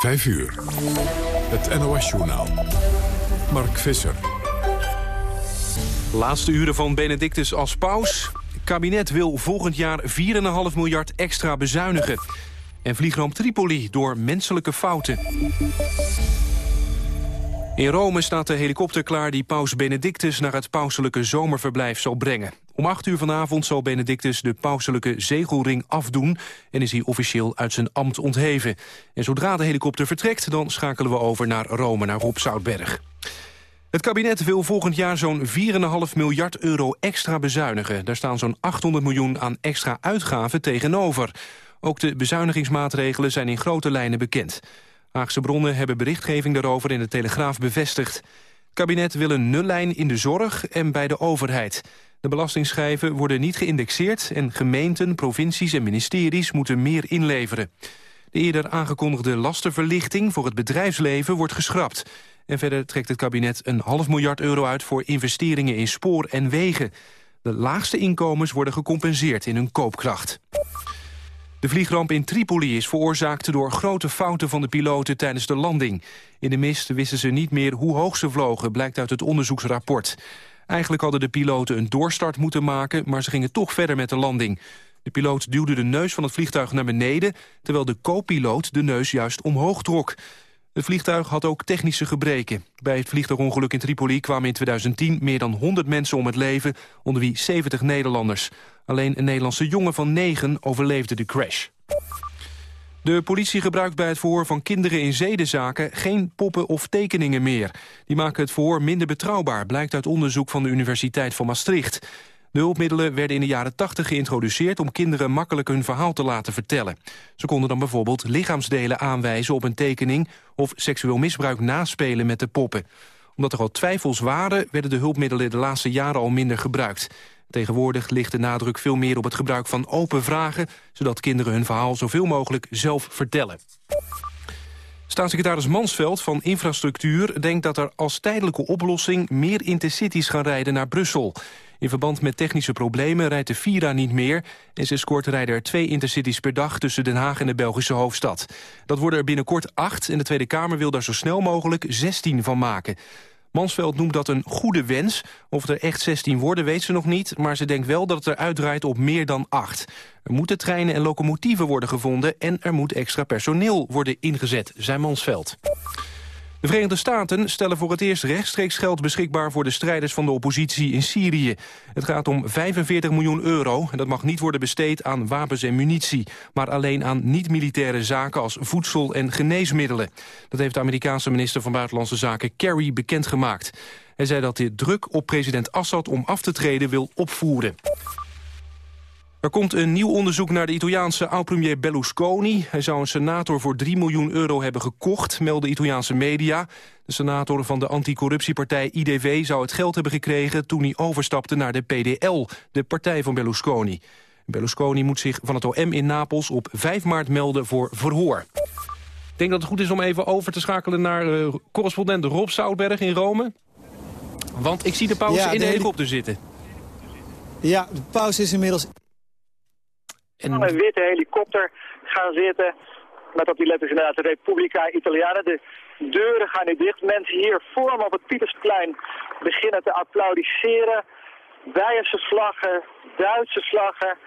5 uur. Het NOS-journaal. Mark Visser. Laatste uren van Benedictus als paus. kabinet wil volgend jaar 4,5 miljard extra bezuinigen. En vliegramp Tripoli door menselijke fouten. In Rome staat de helikopter klaar die paus Benedictus naar het pauselijke zomerverblijf zal brengen. Om 8 uur vanavond zal Benedictus de pauselijke zegelring afdoen... en is hij officieel uit zijn ambt ontheven. En zodra de helikopter vertrekt, dan schakelen we over naar Rome, naar Rob Zoutberg. Het kabinet wil volgend jaar zo'n 4,5 miljard euro extra bezuinigen. Daar staan zo'n 800 miljoen aan extra uitgaven tegenover. Ook de bezuinigingsmaatregelen zijn in grote lijnen bekend. Haagse bronnen hebben berichtgeving daarover in de Telegraaf bevestigd. Het kabinet wil een nullijn in de zorg en bij de overheid. De belastingschijven worden niet geïndexeerd... en gemeenten, provincies en ministeries moeten meer inleveren. De eerder aangekondigde lastenverlichting voor het bedrijfsleven wordt geschrapt. En verder trekt het kabinet een half miljard euro uit... voor investeringen in spoor en wegen. De laagste inkomens worden gecompenseerd in hun koopkracht. De vliegramp in Tripoli is veroorzaakt door grote fouten van de piloten tijdens de landing. In de mist wisten ze niet meer hoe hoog ze vlogen, blijkt uit het onderzoeksrapport. Eigenlijk hadden de piloten een doorstart moeten maken, maar ze gingen toch verder met de landing. De piloot duwde de neus van het vliegtuig naar beneden... terwijl de co-piloot de neus juist omhoog trok. Het vliegtuig had ook technische gebreken. Bij het vliegtuigongeluk in Tripoli kwamen in 2010 meer dan 100 mensen om het leven, onder wie 70 Nederlanders. Alleen een Nederlandse jongen van 9 overleefde de crash. De politie gebruikt bij het verhoor van kinderen in zedenzaken geen poppen of tekeningen meer. Die maken het verhoor minder betrouwbaar, blijkt uit onderzoek van de Universiteit van Maastricht. De hulpmiddelen werden in de jaren 80 geïntroduceerd om kinderen makkelijk hun verhaal te laten vertellen. Ze konden dan bijvoorbeeld lichaamsdelen aanwijzen op een tekening of seksueel misbruik naspelen met de poppen. Omdat er al twijfels waren, werden de hulpmiddelen de laatste jaren al minder gebruikt. Tegenwoordig ligt de nadruk veel meer op het gebruik van open vragen... zodat kinderen hun verhaal zoveel mogelijk zelf vertellen. Staatssecretaris Mansveld van Infrastructuur denkt dat er als tijdelijke oplossing meer intercities gaan rijden naar Brussel. In verband met technische problemen rijdt de Vira niet meer... en sinds kort rijden er twee intercities per dag tussen Den Haag en de Belgische hoofdstad. Dat worden er binnenkort acht en de Tweede Kamer wil daar zo snel mogelijk 16 van maken. Mansveld noemt dat een goede wens. Of er echt 16 worden weet ze nog niet, maar ze denkt wel dat het eruit draait op meer dan 8. Er moeten treinen en locomotieven worden gevonden en er moet extra personeel worden ingezet, zei Mansveld. De Verenigde Staten stellen voor het eerst rechtstreeks geld beschikbaar voor de strijders van de oppositie in Syrië. Het gaat om 45 miljoen euro en dat mag niet worden besteed aan wapens en munitie, maar alleen aan niet-militaire zaken als voedsel en geneesmiddelen. Dat heeft de Amerikaanse minister van Buitenlandse Zaken Kerry bekendgemaakt. Hij zei dat dit druk op president Assad om af te treden wil opvoeren. Er komt een nieuw onderzoek naar de Italiaanse oud-premier Berlusconi. Hij zou een senator voor 3 miljoen euro hebben gekocht, melden Italiaanse media. De senator van de anticorruptiepartij IDV zou het geld hebben gekregen... toen hij overstapte naar de PDL, de partij van Berlusconi. Berlusconi moet zich van het OM in Napels op 5 maart melden voor verhoor. Ik denk dat het goed is om even over te schakelen naar uh, correspondent Rob Zoutberg in Rome. Want ik zie de pauze in de helikopter zitten. Ja, de pauze is inmiddels en... een witte helikopter gaan zitten. Met op die letters inderdaad de Repubblica Italiana. De deuren gaan nu dicht. Mensen hier vorm op het Pietersplein beginnen te applaudisseren. Bijense vlaggen, Duitse vlaggen.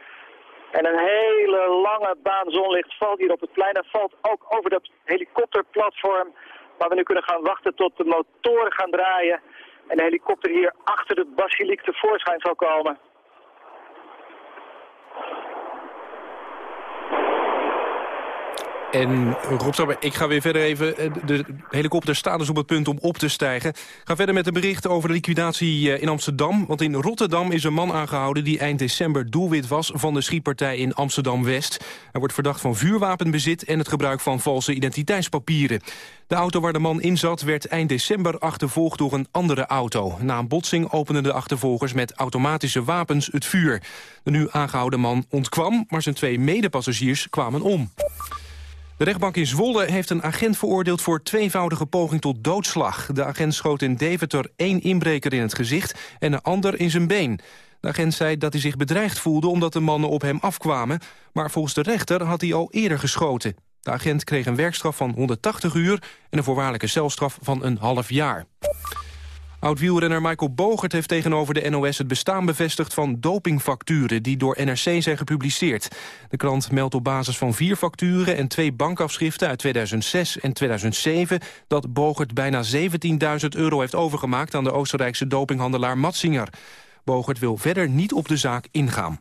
En een hele lange baan zonlicht valt hier op het plein. En valt ook over dat helikopterplatform. Waar we nu kunnen gaan wachten tot de motoren gaan draaien. En de helikopter hier achter de basiliek tevoorschijn zal komen. En Rob ik ga weer verder even. Eh, de helikopter staat dus op het punt om op te stijgen. Ik ga verder met een bericht over de liquidatie eh, in Amsterdam. Want in Rotterdam is een man aangehouden die eind december doelwit was... van de schietpartij in Amsterdam-West. Hij wordt verdacht van vuurwapenbezit en het gebruik van valse identiteitspapieren. De auto waar de man in zat werd eind december achtervolgd door een andere auto. Na een botsing openden de achtervolgers met automatische wapens het vuur. De nu aangehouden man ontkwam, maar zijn twee medepassagiers kwamen om. De rechtbank in Zwolle heeft een agent veroordeeld voor tweevoudige poging tot doodslag. De agent schoot in Deventer één inbreker in het gezicht en een ander in zijn been. De agent zei dat hij zich bedreigd voelde omdat de mannen op hem afkwamen... maar volgens de rechter had hij al eerder geschoten. De agent kreeg een werkstraf van 180 uur en een voorwaardelijke celstraf van een half jaar. Oud-wielrenner Michael Bogert heeft tegenover de NOS het bestaan bevestigd van dopingfacturen die door NRC zijn gepubliceerd. De krant meldt op basis van vier facturen en twee bankafschriften uit 2006 en 2007 dat Bogert bijna 17.000 euro heeft overgemaakt aan de Oostenrijkse dopinghandelaar Matsinger. Bogert wil verder niet op de zaak ingaan.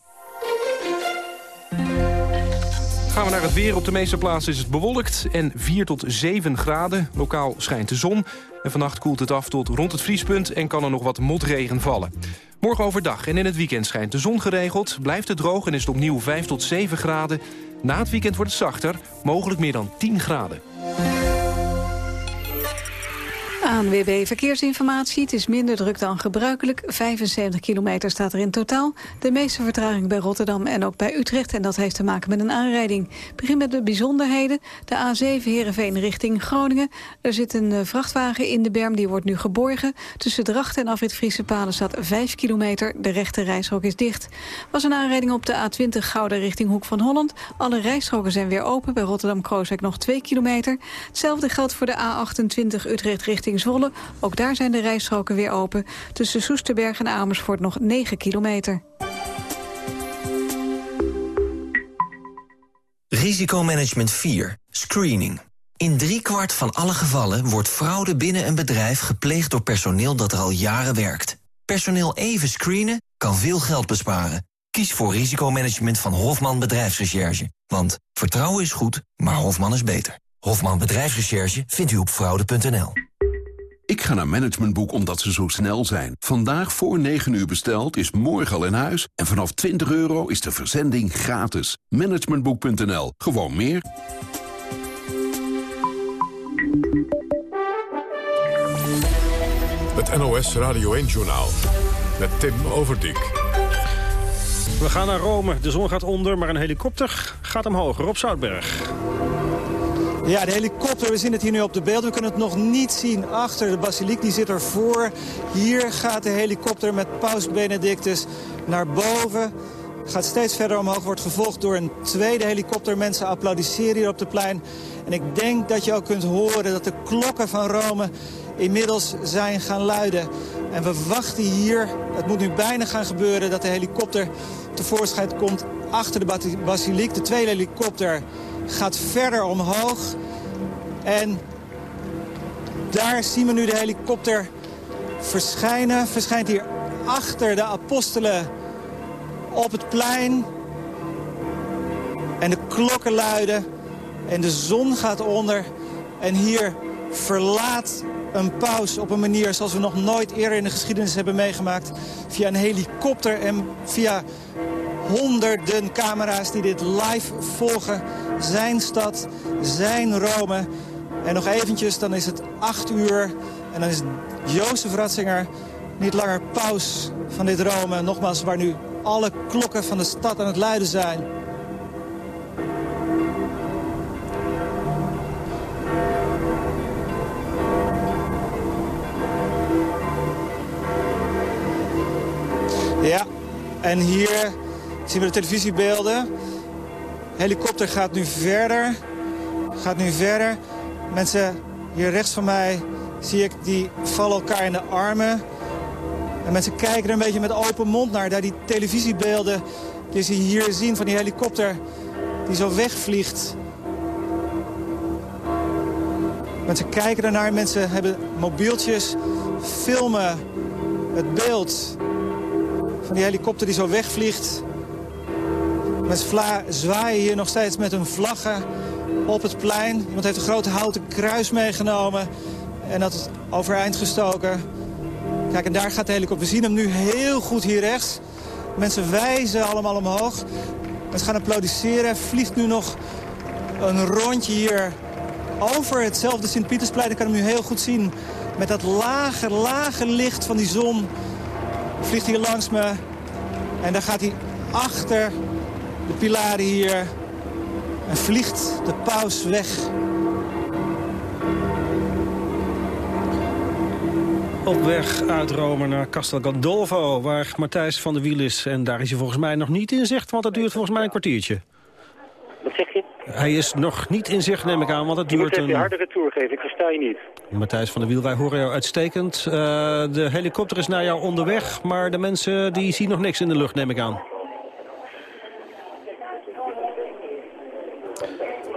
Gaan we naar het weer. Op de meeste plaatsen is het bewolkt en 4 tot 7 graden. Lokaal schijnt de zon. En vannacht koelt het af tot rond het vriespunt en kan er nog wat motregen vallen. Morgen overdag en in het weekend schijnt de zon geregeld. Blijft het droog en is het opnieuw 5 tot 7 graden. Na het weekend wordt het zachter, mogelijk meer dan 10 graden. ANWB Verkeersinformatie. Het is minder druk dan gebruikelijk. 75 kilometer staat er in totaal. De meeste vertraging bij Rotterdam en ook bij Utrecht. En dat heeft te maken met een aanrijding. Begin met de bijzonderheden. De A7 Heerenveen richting Groningen. Er zit een eh, vrachtwagen in de berm, die wordt nu geborgen. Tussen Drachten en Afrit Friese Palen staat 5 kilometer. De rechte rijstrook is dicht. was een aanrijding op de A20 Gouden richting Hoek van Holland. Alle rijstroken zijn weer open. Bij Rotterdam-Krooswijk nog 2 kilometer. Hetzelfde geldt voor de A28 Utrecht richting Zwolle. Ook daar zijn de rijstroken weer open. Tussen Soesterberg en Amersfoort nog 9 kilometer. Risicomanagement 4. Screening. In driekwart van alle gevallen wordt fraude binnen een bedrijf gepleegd door personeel dat er al jaren werkt. Personeel even screenen kan veel geld besparen. Kies voor risicomanagement van Hofman Bedrijfsrecherche. Want vertrouwen is goed, maar Hofman is beter. Hofman Bedrijfsrecherche vindt u op fraude.nl. Ik ga naar Managementboek omdat ze zo snel zijn. Vandaag voor 9 uur besteld is morgen al in huis. En vanaf 20 euro is de verzending gratis. Managementboek.nl. Gewoon meer. Het NOS Radio 1-journaal. Met Tim Overdijk. We gaan naar Rome. De zon gaat onder, maar een helikopter gaat omhoog. Rob Zoutberg. Ja, de helikopter, we zien het hier nu op de beelden. We kunnen het nog niet zien achter. De basiliek die zit ervoor. Hier gaat de helikopter met paus Benedictus naar boven. Gaat steeds verder omhoog, wordt gevolgd door een tweede helikopter. Mensen applaudisseren hier op de plein. En ik denk dat je ook kunt horen dat de klokken van Rome inmiddels zijn gaan luiden. En we wachten hier, het moet nu bijna gaan gebeuren... dat de helikopter tevoorschijn komt achter de basiliek. De tweede helikopter gaat verder omhoog. En daar zien we nu de helikopter verschijnen. Verschijnt hier achter de apostelen op het plein. En de klokken luiden. En de zon gaat onder. En hier verlaat een paus op een manier zoals we nog nooit eerder in de geschiedenis hebben meegemaakt. Via een helikopter en via honderden camera's die dit live volgen. Zijn stad, zijn Rome. En nog eventjes, dan is het acht uur. En dan is Jozef Ratzinger niet langer paus van dit Rome. Nogmaals, waar nu alle klokken van de stad aan het luiden zijn. Ja, en hier zien we de televisiebeelden. De helikopter gaat nu verder. Gaat nu verder. Mensen hier rechts van mij zie ik, die vallen elkaar in de armen. En mensen kijken er een beetje met open mond naar. Daar die televisiebeelden die ze hier zien van die helikopter die zo wegvliegt. Mensen kijken ernaar, mensen hebben mobieltjes, filmen het beeld van die helikopter die zo wegvliegt. Mensen zwaaien hier nog steeds met hun vlaggen op het plein. Iemand heeft een groot houten kruis meegenomen en dat overeind gestoken. Kijk, en daar gaat de helikopter. We zien hem nu heel goed hier rechts. Mensen wijzen allemaal omhoog. Mensen gaan applaudisseren. Vliegt nu nog een rondje hier over hetzelfde Sint-Pietersplein. Ik kan hem nu heel goed zien. Met dat lage, lage licht van die zon. Vliegt hier langs me. En daar gaat hij achter de pilaren hier. En vliegt de paus weg. Op weg uit Rome naar Castel Gandolfo, waar Matthijs van der Wiel is. En daar is hij volgens mij nog niet in zicht, want dat duurt volgens mij een kwartiertje. Wat zeg je? Hij is nog niet in zicht, neem ik aan, want het duurt een... Je moet een hardere tour geven, ik versta je niet. Matthijs van der Wiel, wij horen jou uitstekend. Uh, de helikopter is naar jou onderweg, maar de mensen die zien nog niks in de lucht, neem ik aan.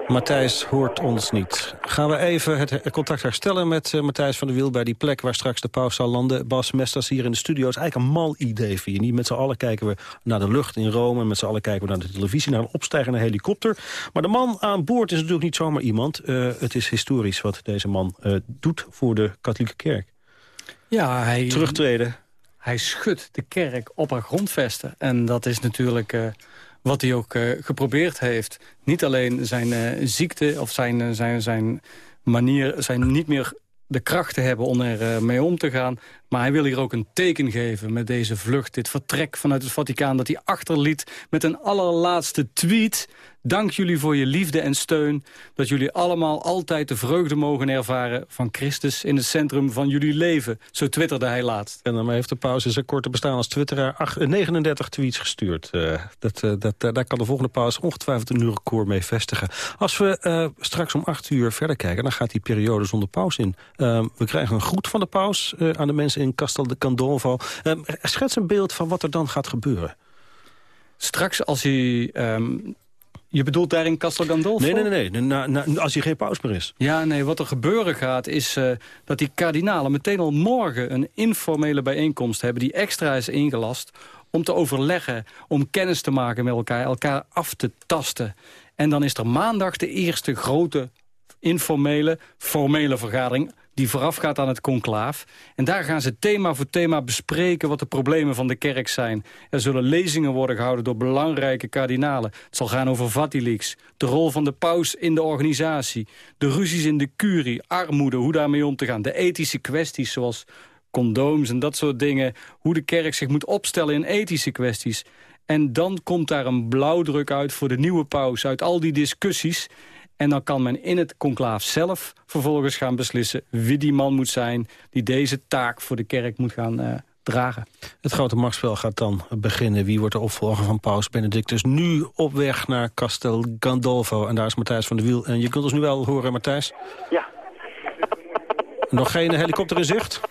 Matthijs hoort ons niet. Gaan we even het contact herstellen met uh, Matthijs van der Wiel... bij die plek waar straks de paus zal landen. Bas Mesters hier in de studio. is eigenlijk een mal idee voor je. Niet met z'n allen kijken we naar de lucht in Rome... met z'n allen kijken we naar de televisie, naar een opstijgende helikopter. Maar de man aan boord is natuurlijk niet zomaar iemand. Uh, het is historisch wat deze man uh, doet voor de katholieke kerk. Ja, hij... Terugtreden. Hij schudt de kerk op haar grondvesten. En dat is natuurlijk wat hij ook uh, geprobeerd heeft. Niet alleen zijn uh, ziekte of zijn, uh, zijn, zijn manier, zijn niet meer de kracht te hebben om er mee om te gaan. Maar hij wil hier ook een teken geven met deze vlucht. Dit vertrek vanuit het Vaticaan dat hij achterliet met een allerlaatste tweet. Dank jullie voor je liefde en steun. Dat jullie allemaal altijd de vreugde mogen ervaren van Christus in het centrum van jullie leven. Zo twitterde hij laatst. En dan heeft de pauze zijn korte bestaan als twitteraar 39 tweets gestuurd. Uh, dat, uh, dat, daar kan de volgende pauze ongetwijfeld een nieuw record mee vestigen. Als we straks om 8 uur verder kijken, dan gaat die periode zonder pauze in. Ehm, we krijgen een groet van de paus aan de mensen in Castel de Candolvo. Ehm, schets een beeld van wat er dan gaat gebeuren. Straks als hij um, je bedoelt daar in Castel Gandolfo? Nee, nee, nee. Na, na, als hij geen paus meer is. Ja, nee. Wat er gebeuren gaat is uh, dat die kardinalen meteen al morgen... een informele bijeenkomst hebben die extra is ingelast... om te overleggen, om kennis te maken met elkaar, elkaar af te tasten. En dan is er maandag de eerste grote informele, formele vergadering die voorafgaat aan het conclaaf. En daar gaan ze thema voor thema bespreken wat de problemen van de kerk zijn. Er zullen lezingen worden gehouden door belangrijke kardinalen. Het zal gaan over Vatilix, de rol van de paus in de organisatie... de ruzies in de curie, armoede, hoe daarmee om te gaan... de ethische kwesties zoals condooms en dat soort dingen... hoe de kerk zich moet opstellen in ethische kwesties... En dan komt daar een blauwdruk uit voor de nieuwe paus... uit al die discussies. En dan kan men in het conclaaf zelf vervolgens gaan beslissen... wie die man moet zijn die deze taak voor de kerk moet gaan uh, dragen. Het grote machtsspel gaat dan beginnen. Wie wordt de opvolger van paus Benedictus? Nu op weg naar Castel Gandolfo. En daar is Matthijs van der Wiel. En je kunt ons nu wel horen, Matthijs? Ja. Nog geen helikopter in zicht?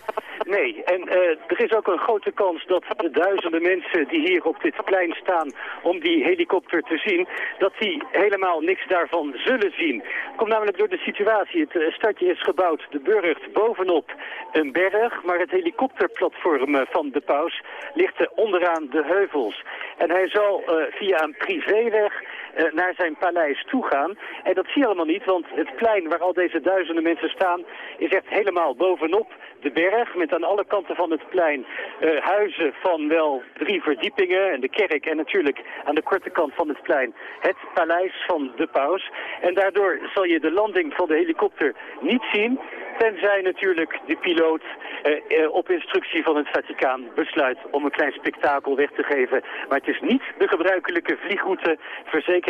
Uh, er is ook een grote kans dat de duizenden mensen die hier op dit plein staan om die helikopter te zien, dat die helemaal niks daarvan zullen zien. Komt namelijk door de situatie. Het uh, stadje is gebouwd, de burcht bovenop een berg, maar het helikopterplatform uh, van de paus ligt onderaan de heuvels. En hij zal via een privéweg naar zijn paleis toe gaan. En dat zie je allemaal niet, want het plein waar al deze duizenden mensen staan is echt helemaal bovenop de berg met aan alle kanten van het plein uh, huizen van wel drie verdiepingen en de kerk en natuurlijk aan de korte kant van het plein het paleis van de paus. En daardoor zal je de landing van de helikopter niet zien, tenzij natuurlijk de piloot uh, op instructie van het Vaticaan besluit om een klein spektakel weg te geven. Maar het is niet de gebruikelijke vliegroute,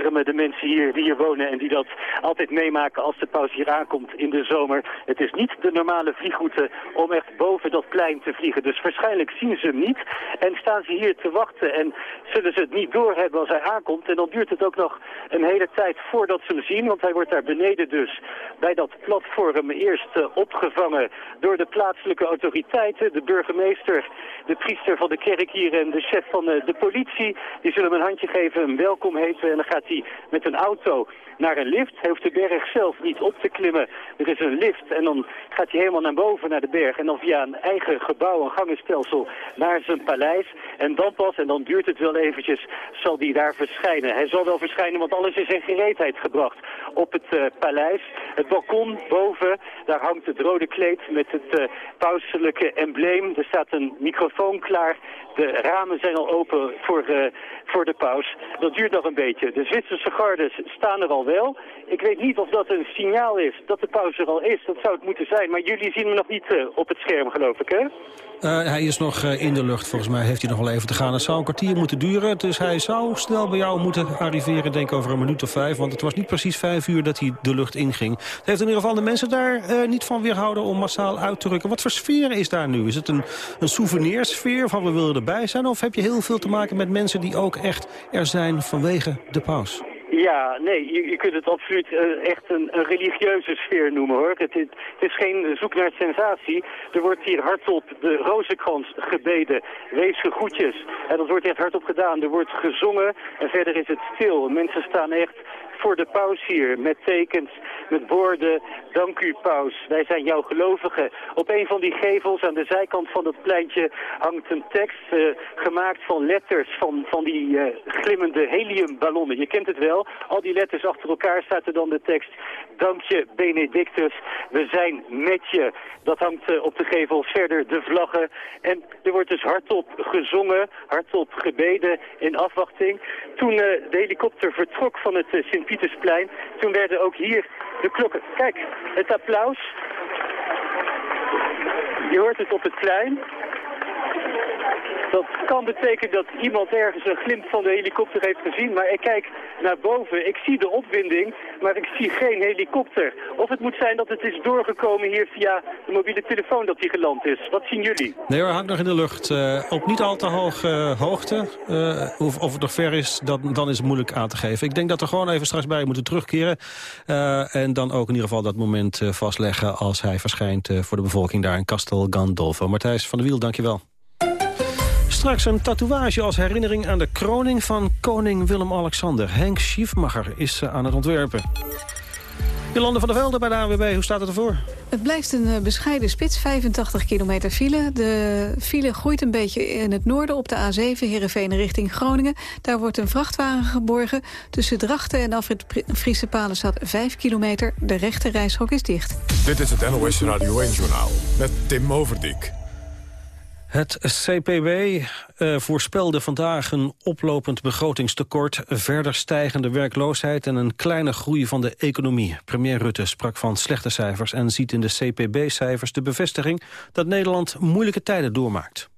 de mensen hier die hier wonen en die dat altijd meemaken als de paus hier aankomt in de zomer. Het is niet de normale vliegroute om echt boven dat plein te vliegen. Dus waarschijnlijk zien ze hem niet en staan ze hier te wachten en zullen ze het niet doorhebben als hij aankomt. En dan duurt het ook nog een hele tijd voordat ze hem zien, want hij wordt daar beneden dus bij dat platform eerst uh, opgevangen door de plaatselijke autoriteiten, de burgemeester, de priester van de kerk hier en de chef van uh, de politie. Die zullen hem een handje geven, hem welkom heten en dan gaat hij met een auto naar een lift. Hij hoeft de berg zelf niet op te klimmen. Er is een lift en dan gaat hij helemaal naar boven naar de berg. En dan via een eigen gebouw, een gangenstelsel, naar zijn paleis. En dan pas, en dan duurt het wel eventjes, zal hij daar verschijnen. Hij zal wel verschijnen, want alles is in gereedheid gebracht op het uh, paleis. Het balkon boven, daar hangt het rode kleed met het uh, pauselijke embleem. Er staat een microfoon klaar. De ramen zijn al open voor, uh, voor de paus. Dat duurt nog een beetje. De Zwitserse gardes staan er al wel. Ik weet niet of dat een signaal is dat de pauze er al is. Dat zou het moeten zijn. Maar jullie zien hem nog niet uh, op het scherm, geloof ik, hè? Uh, hij is nog uh, in de lucht. Volgens mij heeft hij nog wel even te gaan. Het zou een kwartier moeten duren. Dus hij zou snel bij jou moeten arriveren, denk over een minuut of vijf. Want het was niet precies vijf uur dat hij de lucht inging. Het heeft in ieder geval de mensen daar niet van weerhouden om massaal uit te rukken. Wat voor sfeer is daar nu? Is het een, een souvenirsfeer van we willen erbij zijn? Of heb je heel veel te maken met mensen die ook echt er zijn vanwege de paus? Ja, nee, je, je kunt het absoluut uh, echt een, een, religieuze sfeer noemen hoor. Het, het, het, is geen zoek naar sensatie. Er wordt hier hardop de rozenkrans gebeden. Wees gegroetjes. En dat wordt echt hardop gedaan. Er wordt gezongen en verder is het stil. Mensen staan echt voor de paus hier met tekens, met borden. Dank u paus, wij zijn jouw gelovigen. Op een van die gevels aan de zijkant van het pleintje hangt een tekst uh, gemaakt van letters van, van die uh, glimmende heliumballonnen. Je kent het wel, al die letters achter elkaar staat er dan de tekst Dank je Benedictus, we zijn met je. Dat hangt uh, op de gevels verder de vlaggen. En er wordt dus hardop gezongen, hardop gebeden in afwachting. Toen de helikopter vertrok van het Sint Pietersplein. Toen werden ook hier de klokken... Kijk, het applaus. Je hoort het op het plein. Dat kan betekenen dat iemand ergens een glimp van de helikopter heeft gezien. Maar ik kijk naar boven, ik zie de opwinding, maar ik zie geen helikopter. Of het moet zijn dat het is doorgekomen hier via de mobiele telefoon dat hij geland is. Wat zien jullie? Nee hoor, hangt nog in de lucht. Uh, op niet al te hoge uh, hoogte. Uh, of, of het nog ver is, dat, dan is het moeilijk aan te geven. Ik denk dat we gewoon even straks bij moeten terugkeren. en dan ook in ieder geval dat moment vastleggen als hij verschijnt voor de bevolking daar in Castel Gandolfo. Martijs van der Wiel, dankjewel. Straks een tatoeage als herinnering aan de kroning van koning Willem-Alexander. Henk Schiefmacher is eh, aan het ontwerpen. Jolande van der Velde bij de AWB, hoe staat het ervoor? Het blijft een eh, bescheiden spits, 85 kilometer file. De file groeit een beetje in het noorden op de A7, Heerenveen richting Groningen. Daar wordt een vrachtwagen geborgen. Tussen Drachten en Afrit Friese Palen staat 5 kilometer. De rechte reishok is dicht. Dit is het NOS Radio 1-journaal met Tim Overdijk. Het CPB uh, voorspelde vandaag een oplopend begrotingstekort... verder stijgende werkloosheid en een kleine groei van de economie. Premier Rutte sprak van slechte cijfers en ziet in de CPB-cijfers de bevestiging... dat Nederland moeilijke tijden doormaakt.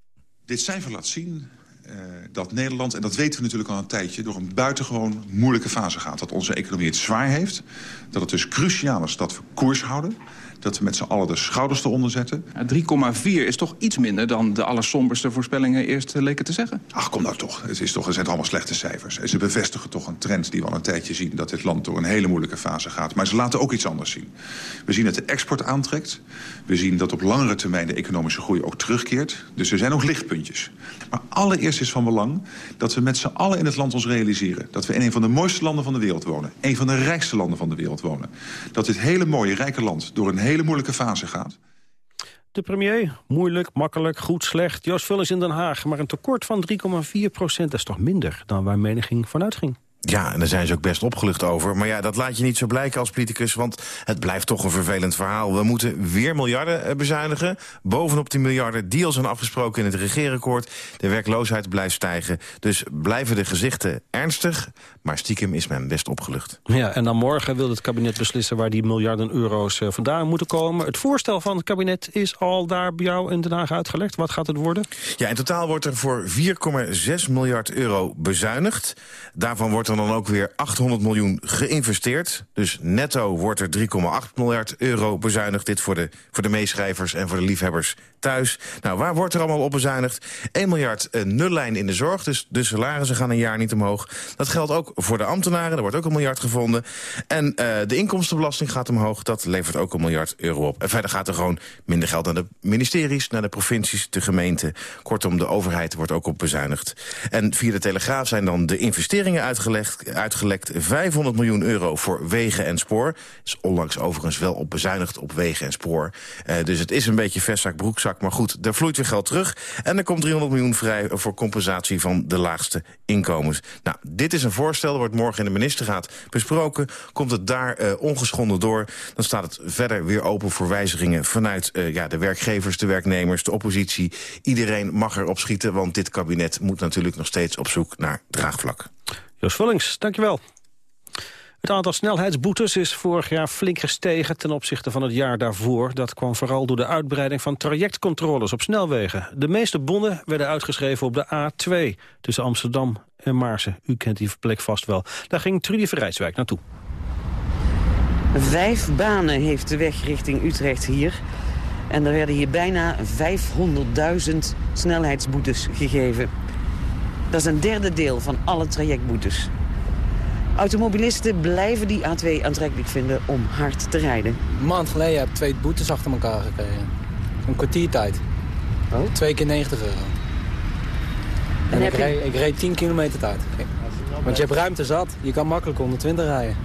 Dit cijfer laat zien uh, dat Nederland, en dat weten we natuurlijk al een tijdje... door een buitengewoon moeilijke fase gaat. Dat onze economie het zwaar heeft. Dat het dus cruciaal is dat we koers houden dat we met z'n allen de schouders eronder zetten. 3,4 is toch iets minder dan de allersomberste voorspellingen eerst eh, leken te zeggen? Ach, kom nou toch. Het, is toch. het zijn allemaal slechte cijfers. En ze bevestigen toch een trend die we al een tijdje zien... dat dit land door een hele moeilijke fase gaat. Maar ze laten ook iets anders zien. We zien dat de export aantrekt. We zien dat op langere termijn de economische groei ook terugkeert. Dus er zijn ook lichtpuntjes. Maar allereerst is van belang dat we met z'n allen in het land ons realiseren... dat we in een van de mooiste landen van de wereld wonen. Een van de rijkste landen van de wereld wonen. Dat dit hele mooie, rijke land door een hele moeilijke fase gaat. De premier, moeilijk, makkelijk, goed, slecht. Joost Vullers in Den Haag, maar een tekort van 3,4 procent... is toch minder dan waar meniging vanuit ging? Ja, en daar zijn ze ook best opgelucht over. Maar ja, dat laat je niet zo blijken als politicus, want het blijft toch een vervelend verhaal. We moeten weer miljarden eh, bezuinigen. Bovenop die miljarden die al zijn afgesproken in het regeerakkoord. De werkloosheid blijft stijgen. Dus blijven de gezichten ernstig, maar stiekem is men best opgelucht. Ja, en dan morgen wil het kabinet beslissen waar die miljarden euro's eh, vandaan moeten komen. Het voorstel van het kabinet is al daar bij jou in Den Haag uitgelegd. Wat gaat het worden? Ja, in totaal wordt er voor 4,6 miljard euro bezuinigd. Daarvan wordt er dan ook weer 800 miljoen geïnvesteerd. Dus netto wordt er 3,8 miljard euro bezuinigd. Dit voor de, voor de meeschrijvers en voor de liefhebbers thuis. Nou, waar wordt er allemaal op bezuinigd? 1 miljard een nullijn in de zorg, dus de salarissen gaan een jaar niet omhoog. Dat geldt ook voor de ambtenaren, er wordt ook een miljard gevonden. En uh, de inkomstenbelasting gaat omhoog, dat levert ook een miljard euro op. En verder gaat er gewoon minder geld naar de ministeries, naar de provincies, de gemeenten. Kortom, de overheid wordt ook op bezuinigd. En via de Telegraaf zijn dan de investeringen uitgelegd, uitgelekt. 500 miljoen euro voor wegen en spoor. Is onlangs overigens wel op bezuinigd op wegen en spoor. Uh, dus het is een beetje vestzak broekzak, maar goed, er vloeit weer geld terug. En er komt 300 miljoen vrij voor compensatie van de laagste inkomens. Nou, dit is een voorstel, er wordt morgen in de ministerraad besproken. Komt het daar uh, ongeschonden door, dan staat het verder weer open voor wijzigingen... vanuit uh, ja, de werkgevers, de werknemers, de oppositie. Iedereen mag erop schieten, want dit kabinet moet natuurlijk nog steeds op zoek naar draagvlak. Jos Vullings, dankjewel. Het aantal snelheidsboetes is vorig jaar flink gestegen ten opzichte van het jaar daarvoor. Dat kwam vooral door de uitbreiding van trajectcontroles op snelwegen. De meeste bonnen werden uitgeschreven op de A2 tussen Amsterdam en Maarsen. U kent die plek vast wel. Daar ging Trudy Verrijswijk naartoe. Vijf banen heeft de weg richting Utrecht hier. En er werden hier bijna 500.000 snelheidsboetes gegeven. Dat is een derde deel van alle trajectboetes. Automobilisten blijven die A2 aantrekkelijk vinden om hard te rijden. Een maand geleden heb ik twee boetes achter elkaar gekregen. Een kwartiertijd. Oh? Twee keer 90 euro. En, En ik, je- reed, ik reed 10 kilometer tijd. Want je hebt ruimte zat. Je kan makkelijk 120 rijden.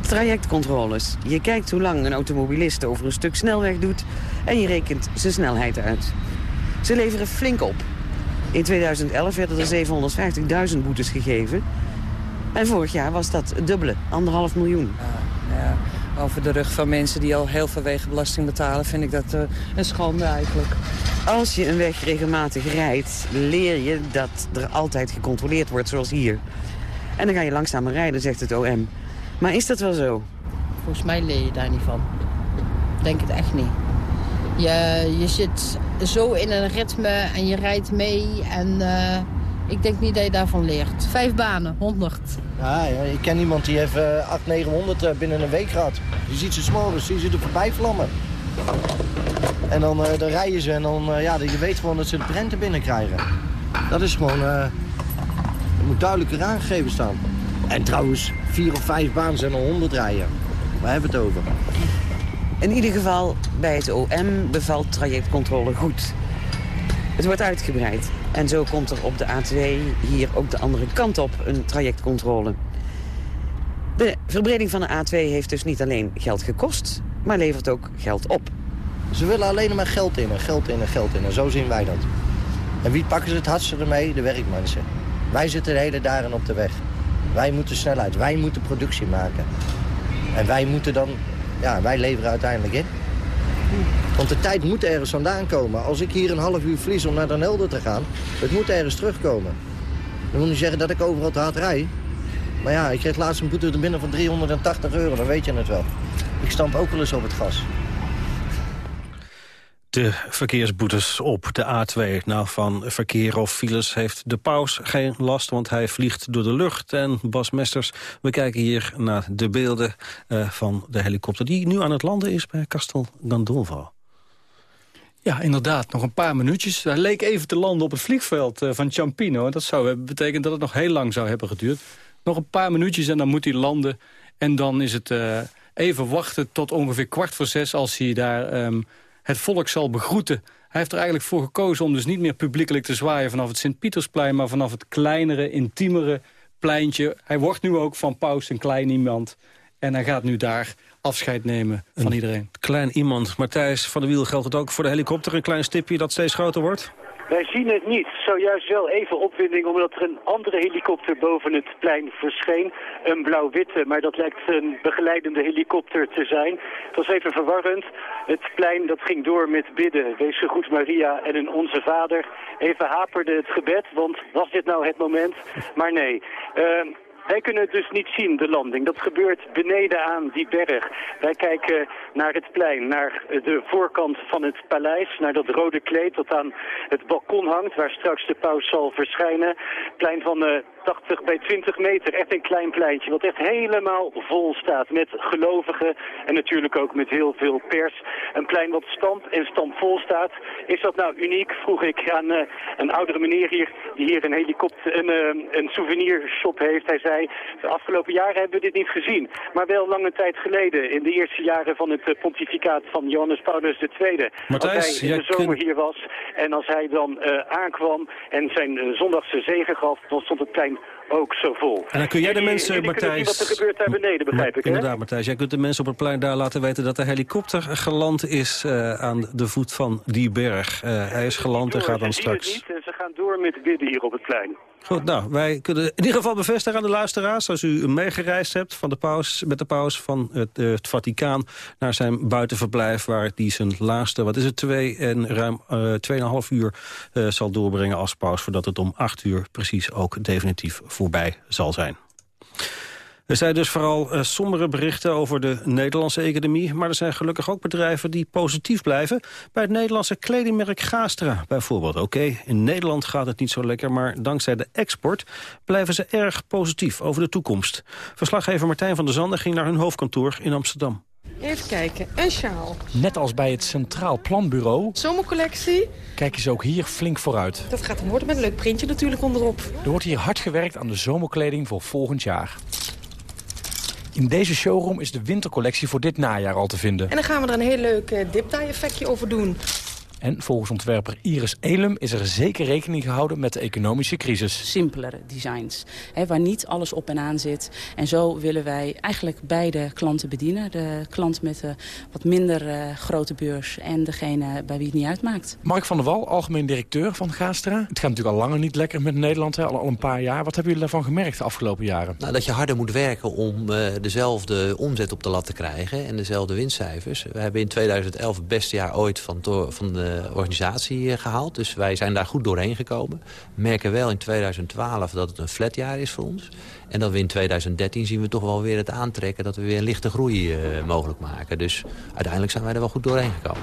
Trajectcontroles. Je kijkt hoe lang een automobilist over een stuk snelweg doet... en je rekent zijn snelheid uit. Ze leveren flink op. In 2011 werden er 750.000 boetes gegeven. En vorig jaar was dat het dubbele, anderhalf miljoen. Ja, over de rug van mensen die al heel veel wegenbelasting betalen... vind ik dat eh, een schande eigenlijk. Als je een weg regelmatig rijdt, leer je dat er altijd gecontroleerd wordt, zoals hier. En dan ga je langzamer rijden, zegt het OM. Maar is dat wel zo? Volgens mij leer je daar niet van. Ik denk het echt niet. Je, je zit zo in een ritme en je rijdt mee. En eh, ik denk niet dat je daarvan leert. Vijf banen, 100. Ja, ja, ik ken iemand die heeft eh 800, 900 eh, binnen een week gehad. Je ziet ze s'morgens, je ze er voorbij vlammen. En dan, eh, dan rijden ze en dan, eh, ja, je weet gewoon dat ze de prenten binnenkrijgen. Dat is gewoon, dat moet duidelijker aangegeven staan. En trouwens, vier of vijf banen zijn al 100 rijden. Waar hebben we het over? In ieder geval, bij het OM bevalt trajectcontrole goed. Het wordt uitgebreid. En zo komt er op de A2 hier ook de andere kant op een trajectcontrole. De verbreding van de A2 heeft dus niet alleen geld gekost, maar levert ook geld op. Ze willen alleen maar geld in en geld in en geld in. En zo zien wij dat. En wie pakken ze het hardste ermee? De werkmensen. Wij zitten de hele dagen op de weg. Wij moeten snelheid. Wij moeten productie maken. En wij moeten dan... Ja, wij leveren uiteindelijk in. Want de tijd moet ergens vandaan komen. Als ik hier een half uur verlies om naar Den Helder te gaan... het moet ergens terugkomen. Dat moet niet zeggen dat ik overal te hard rijd. Maar ja, ik kreeg laatst een boete binnen van 380 euro. Dan weet je het wel. Ik stamp ook wel eens op het gas. De verkeersboetes op de A2. Nou, van verkeer of files heeft de paus geen last, want hij vliegt door de lucht. En Bas Mesters, we kijken hier naar de beelden eh, van de helikopter... die nu aan het landen is bij Castel Gandolfo. Ja, inderdaad. Nog een paar minuutjes. Hij leek even te landen op het vliegveld eh, van Ciampino. Dat zou hebben betekend dat het nog heel lang zou hebben geduurd. Nog een paar minuutjes en dan moet hij landen. En dan is het eh, even wachten tot ongeveer kwart voor zes... als hij daar ehm, het volk zal begroeten. Hij heeft er eigenlijk voor gekozen om dus niet meer publiekelijk te zwaaien... vanaf het Sint-Pietersplein, maar vanaf het kleinere, intiemere pleintje. Hij wordt nu ook van paus een klein iemand. En hij gaat nu daar afscheid nemen van iedereen. Klein iemand. Matthijs van der Wiel geldt het ook voor de helikopter. Een klein stipje dat steeds groter wordt? Wij zien het niet. Zojuist wel even opwinding omdat er een andere helikopter boven het plein verscheen. Een blauw-witte, maar dat lijkt een begeleidende helikopter te zijn. Het was even verwarrend. Het plein dat ging door met bidden. Wees gegroet Maria en een Onze Vader. Even haperde het gebed, want was dit nou het moment? Maar nee. Ehm, wij kunnen het dus niet zien, de landing. Dat gebeurt beneden aan die berg. Wij kijken naar het plein, naar de voorkant van het paleis, naar dat rode kleed dat aan het balkon hangt, waar straks de paus zal verschijnen. Plein van eh 80 bij 20 meter, echt een klein pleintje, wat echt helemaal vol staat met gelovigen en natuurlijk ook met heel veel pers. Een plein wat stamp en stampvol staat. Is dat nou uniek, vroeg ik aan eh, een oudere meneer hier, die hier een helikopter, een, eh, een souvenirshop heeft. Hij zei, de afgelopen jaren hebben we dit niet gezien. Maar wel lange tijd geleden, in de eerste jaren van het eh, pontificaat van Johannes Paulus II. Matthijs, als hij in de zomer hier was en als hij dan aankwam en zijn zondagse zegen gaf, dan stond het plein ook zo vol. En dan kun jij de mensen, zien Matthijs... wat er gebeurt daar beneden, begrijp ik, hè? Inderdaad, Matthijs. Jij kunt de mensen op het plein daar laten weten... dat de helikopter geland is eh, aan de voet van die berg. Eh, hij is geland en gaat dan straks... niet en ze gaan door met bidden hier op het plein. Goed, nou, wij kunnen in ieder geval bevestigen aan de luisteraars... als u meegereisd hebt van de paus, met de paus van het, eh, het Vaticaan... naar zijn buitenverblijf, waar hij zijn laatste, wat is het, twee en ruim eh, tweeënhalf uur eh, zal doorbrengen als paus... voordat het om acht uur precies ook definitief voorbij zal zijn. Er zijn dus vooral eh, sombere berichten over de Nederlandse economie... maar er zijn gelukkig ook bedrijven die positief blijven. Bij het Nederlandse kledingmerk Gastra bijvoorbeeld. Oké, in Nederland gaat het niet zo lekker... maar dankzij de export blijven ze erg positief over de toekomst. Verslaggever Martijn van der Zanden ging naar hun hoofdkantoor in Amsterdam. Even kijken, een sjaal. Net als bij het Centraal Planbureau Zomercollectie. kijken ze ook hier flink vooruit. Dat gaat hem worden met een leuk printje natuurlijk onderop. Er wordt hier hard gewerkt aan de zomerkleding voor volgend jaar. In deze showroom is de wintercollectie voor dit najaar al te vinden. En dan gaan we er een heel leuk uh, dip-dye-effectje over doen. En volgens ontwerper Iris Elum is er zeker rekening gehouden met de economische crisis. Simpelere designs, hè, waar niet alles op en aan zit. En zo willen wij eigenlijk beide klanten bedienen. De klant met de wat minder uh, grote beurs en degene bij wie het niet uitmaakt. Mark van der Wal, algemeen directeur van Gastra. Het gaat natuurlijk al langer niet lekker met Nederland, hè, al, al een paar jaar. Wat hebben jullie daarvan gemerkt de afgelopen jaren? Nou, dat je harder moet werken om uh, dezelfde omzet op de lat te krijgen en dezelfde winstcijfers. We hebben in 2011 het beste jaar ooit van, van de organisatie eh, gehaald. Dus wij zijn daar goed doorheen gekomen. Merken wel in 2012 dat het een flat jaar is voor ons. En dat we in 2013 zien we toch wel weer het aantrekken... dat we weer een lichte groei uh, mogelijk maken. Dus uiteindelijk zijn wij er wel goed doorheen gekomen.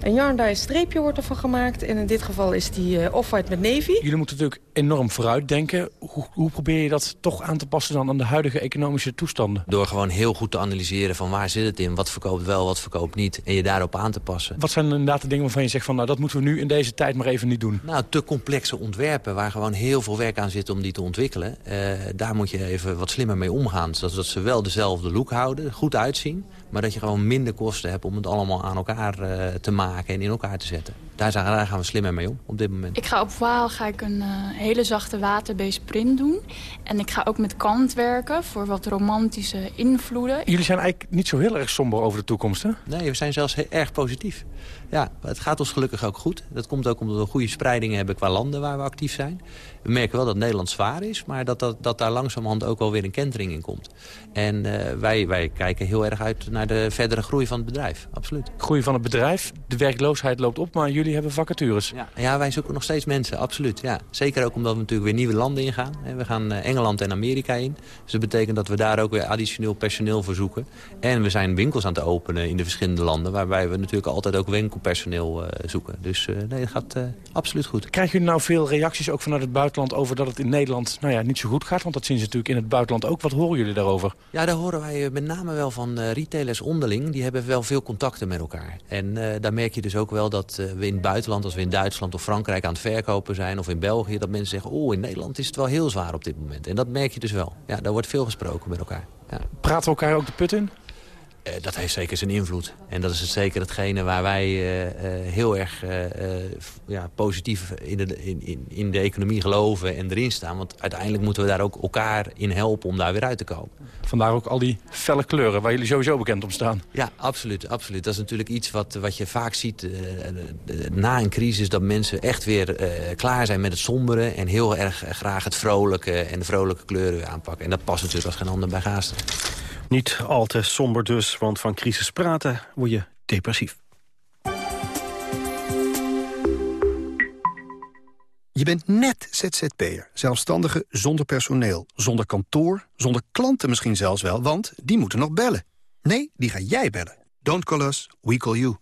Een yarn streepje wordt ervan gemaakt. En in dit geval is die uh, off-white met navy. Jullie moeten natuurlijk enorm vooruitdenken. Hoe, hoe probeer je dat toch aan te passen dan aan de huidige economische toestanden? Door gewoon heel goed te analyseren van waar zit het in. Wat verkoopt wel, wat verkoopt niet. En je daarop aan te passen. Wat zijn inderdaad de dingen waarvan je zegt van... nou dat moeten we nu in deze tijd maar even niet doen? Nou, te complexe ontwerpen waar gewoon heel veel werk aan zit om die te ontwikkelen. Uh, daar moet je even wat slimmer mee omgaan. Zodat ze wel dezelfde look houden, goed uitzien. Maar dat je gewoon minder kosten hebt om het allemaal aan elkaar uh, te maken en in elkaar te zetten. Daar, zijn, daar gaan we slimmer mee om op dit moment. Ik ga op Waal ga ik een uh, hele zachte waterbase print doen. En ik ga ook met kant werken voor wat romantische invloeden. Jullie zijn eigenlijk niet zo heel erg somber over de toekomst, hè? Nee, we zijn zelfs heel erg positief. Ja, het gaat ons gelukkig ook goed. Dat komt ook omdat we goede spreiding hebben qua landen waar we actief zijn. We merken wel dat Nederland zwaar is, maar dat, dat, dat daar langzamerhand ook wel weer een kentering in komt. En uh, wij, wij kijken heel erg uit naar de verdere groei van het bedrijf, absoluut. Groei van het bedrijf, de werkloosheid loopt op, maar jullie hebben vacatures. Ja, ja wij zoeken nog steeds mensen, absoluut. Ja. Zeker ook omdat we natuurlijk weer nieuwe landen ingaan. We gaan uh, Engeland en Amerika in. Dus dat betekent dat we daar ook weer additioneel personeel voor zoeken. En we zijn winkels aan het openen in de verschillende landen, waarbij we natuurlijk altijd ook winkelpersoneel uh, zoeken. Dus nee, dat gaat absoluut goed. Krijgen jullie nou veel reacties ook vanuit het buitenland? over dat het in Nederland nou ja, niet zo goed gaat? Want dat zien ze natuurlijk in het buitenland ook. Wat horen jullie daarover? Ja, daar horen wij eh, met name wel van retailers onderling. Die hebben wel veel contacten met elkaar. En uh, daar merk je dus ook wel dat we in het buitenland... als we in Duitsland of Frankrijk aan het verkopen zijn... of in België, dat mensen zeggen... oh, in Nederland is het wel heel zwaar op dit moment. En dat merk je dus wel. Ja, daar wordt veel gesproken met elkaar. Ja. Praten we elkaar ook de put in? Uh, dat heeft zeker zijn invloed. En dat is het zeker hetgene waar wij uh, uh, heel erg ja, positief in de, in, in de economie geloven en erin staan. Want uiteindelijk moeten we daar ook elkaar in helpen om daar weer uit te komen. Vandaar ook al die felle kleuren waar jullie sowieso bekend om staan. Ja, absoluut. absoluut. Dat is natuurlijk iets wat, wat je vaak ziet na een crisis. Dat mensen echt weer klaar zijn met het sombere. En heel erg graag het vrolijke en de vrolijke kleuren weer aanpakken. En dat past natuurlijk als geen ander bij Gaasten. Niet al te somber dus, want van crisis praten word je depressief. Je bent net ZZP'er, zelfstandige zonder personeel, zonder kantoor, zonder klanten misschien zelfs wel, want die moeten nog bellen. Nee, die ga jij bellen. Don't call us, we call you.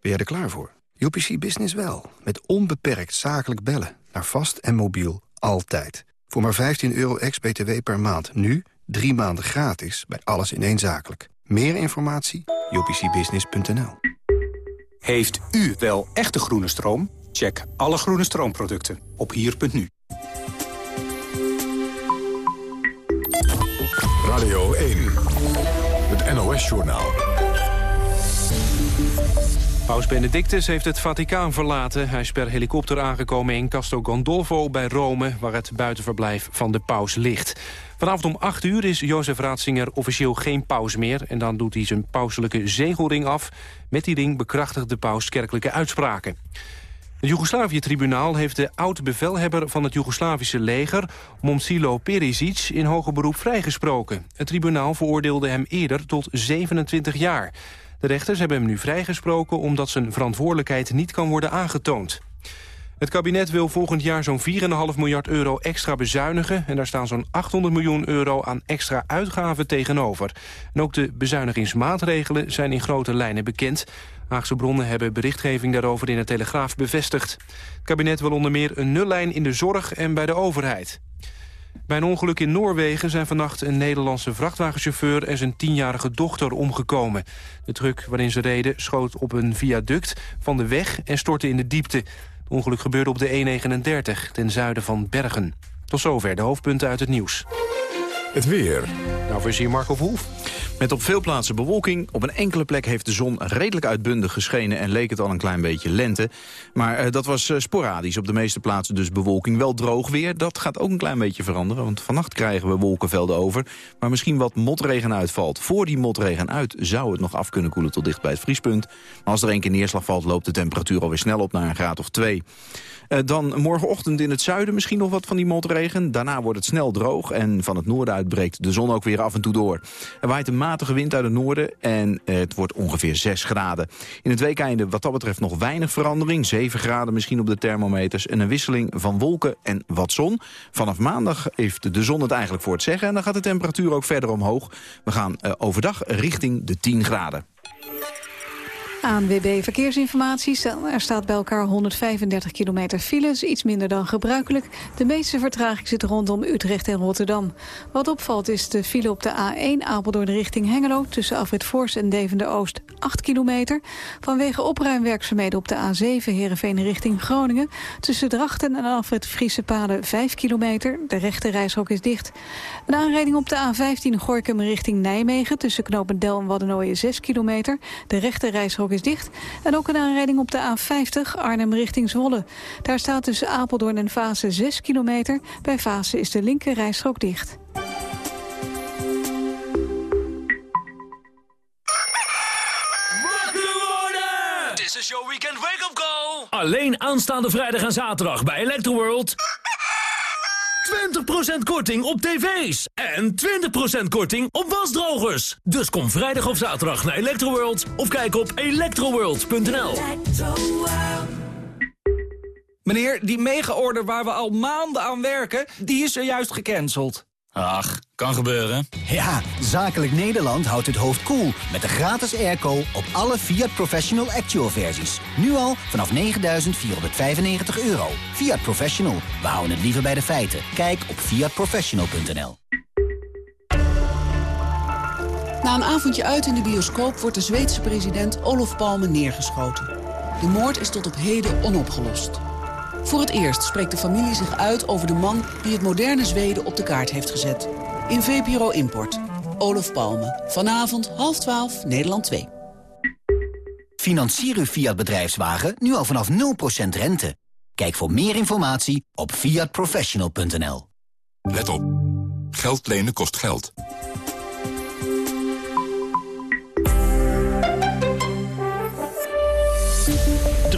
Ben jij er klaar voor? UPC Business wel, met onbeperkt zakelijk bellen, naar vast en mobiel, altijd. Voor maar 15 euro ex-BTW per maand, nu Drie maanden gratis bij Alles in één Zakelijk. Meer informatie? jpcbusiness.nl Heeft u wel echte groene stroom? Check alle groene stroomproducten op hier.nu. Radio 1, het NOS-journaal. Paus Benedictus heeft het Vaticaan verlaten. Hij is per helikopter aangekomen in Castel Gandolfo bij Rome... waar het buitenverblijf van de paus ligt. Vanavond om 8 uur is Jozef Ratzinger officieel geen paus meer... en dan doet hij zijn pauselijke zegelring af. Met die ring bekrachtigt de paus kerkelijke uitspraken. Het Joegoslavië-tribunaal heeft de oud-bevelhebber van het Joegoslavische leger... Momcilo Perisic in hoger beroep vrijgesproken. Het tribunaal veroordeelde hem eerder tot 27 jaar. De rechters hebben hem nu vrijgesproken omdat zijn verantwoordelijkheid niet kan worden aangetoond. Het kabinet wil volgend jaar zo'n 4,5 miljard euro extra bezuinigen... en daar staan zo'n 800 miljoen euro aan extra uitgaven tegenover. En ook de bezuinigingsmaatregelen zijn in grote lijnen bekend. Haagse bronnen hebben berichtgeving daarover in de Telegraaf bevestigd. Het kabinet wil onder meer een nullijn in de zorg en bij de overheid. Bij een ongeluk in Noorwegen zijn vannacht een Nederlandse vrachtwagenchauffeur en zijn tienjarige dochter omgekomen. De truck waarin ze reden schoot op een viaduct van de weg en stortte in de diepte. Het ongeluk gebeurde op de E39 ten zuiden van Bergen. Tot zover de hoofdpunten uit het nieuws. Het weer. Nou, voor hier Marco Verhoef. Met op veel plaatsen bewolking. Op een enkele plek heeft de zon redelijk uitbundig geschenen... en leek het al een klein beetje lente. Maar uh, dat was uh, sporadisch. Op de meeste plaatsen dus bewolking. Wel droog weer. Dat gaat ook een klein beetje veranderen. Want vannacht krijgen we wolkenvelden over. Maar misschien wat motregen uitvalt. Voor die motregen uit zou het nog af kunnen koelen tot dicht bij het vriespunt. Maar als er een keer neerslag valt, loopt de temperatuur alweer snel op naar een graad of twee. Uh, dan morgenochtend in het zuiden misschien nog wat van die motregen. Daarna wordt het snel droog en van het noorden uit breekt de zon ook weer af en toe door. Er waait een matige wind uit het noorden en het wordt ongeveer 6 graden. In het weekeinde wat dat betreft nog weinig verandering. 7 graden misschien op de thermometers en een wisseling van wolken en wat zon. Vanaf maandag heeft de zon het eigenlijk voor het zeggen en dan gaat de temperatuur ook verder omhoog. We gaan uh, overdag richting de 10 graden. ANWB Verkeersinformatie. Er staat bij elkaar 135 kilometer files, iets minder dan gebruikelijk. De meeste vertraging zit rondom Utrecht en Rotterdam. Wat opvalt is de file op de A1 Apeldoorn richting Hengelo... tussen Afrit Voors en Deventer-Oost 8 kilometer. Vanwege opruimwerkzaamheden op de A7 Heerenveen richting Groningen... tussen Drachten en Afrit Friese Paden 5 kilometer. De rechte reishok is dicht. Een aanrijding op de A15 Gorkum richting Nijmegen... tussen Knopendel en Waddenooien 6 kilometer. De rechte reishok is dicht. En ook een aanrijding op de A50 Arnhem richting Zwolle. Daar staat tussen Apeldoorn en Vaassen 6 kilometer. Bij Vaassen is de linker rijstrook dicht. Alleen aanstaande vrijdag en zaterdag bij Electroworld. 20% korting op tv's. En 20% korting op wasdrogers. Dus kom vrijdag of zaterdag naar Electroworld. Of kijk op electroworld.nl. Meneer, die mega-order waar we al maanden aan werken, die is zojuist gecanceld. Ach, kan gebeuren. Ja, Zakelijk Nederland houdt het hoofd koel cool met de gratis airco op alle Fiat Professional Actual versies. Nu al vanaf 9.495 euro. Fiat Professional, we houden het liever bij de feiten. Kijk op fiatprofessional.nl. Na een avondje uit in de bioscoop wordt de Zweedse president Olof Palme neergeschoten. De moord is tot op heden onopgelost. Voor het eerst spreekt de familie zich uit over de man die het moderne Zweden op de kaart heeft gezet. In VPRO Import. Olof Palme. Vanavond half twaalf, Nederland 2. Financier uw Fiat bedrijfswagen nu al vanaf 0% rente. Kijk voor meer informatie op fiatprofessional.nl. Let op. Geld lenen kost geld.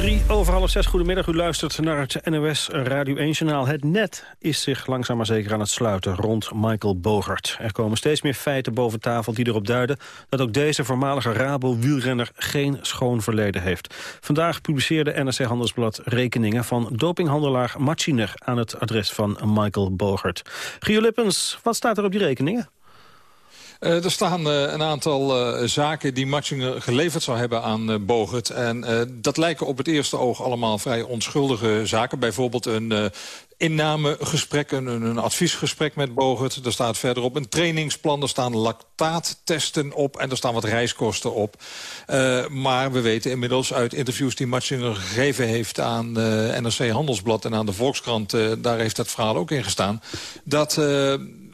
Drie over half zes, goedemiddag. U luistert naar het NOS Radio 1-journaal. Het net is zich langzaam maar zeker aan het sluiten rond Michael Bogert. Er komen steeds meer feiten boven tafel die erop duiden... dat ook deze voormalige Rabo-wielrenner geen schoon verleden heeft. Vandaag publiceerde NRC Handelsblad rekeningen van dopinghandelaar Matschiner... aan het adres van Michael Bogert. Gio Lippens, wat staat er op die rekeningen? Uh, er staan uh, een aantal uh, zaken die Matchinger geleverd zou hebben aan Bogert. En dat lijken op het eerste oog allemaal vrij onschuldige zaken. Bijvoorbeeld een innamegesprek, een, een, adviesgesprek met Bogert. Er staat verderop een trainingsplan, er staan lactaattesten op... en er staan wat reiskosten op. maar we weten inmiddels uit interviews die Matchinger gegeven heeft... aan NRC Handelsblad en aan de Volkskrant... daar heeft dat verhaal ook in gestaan... dat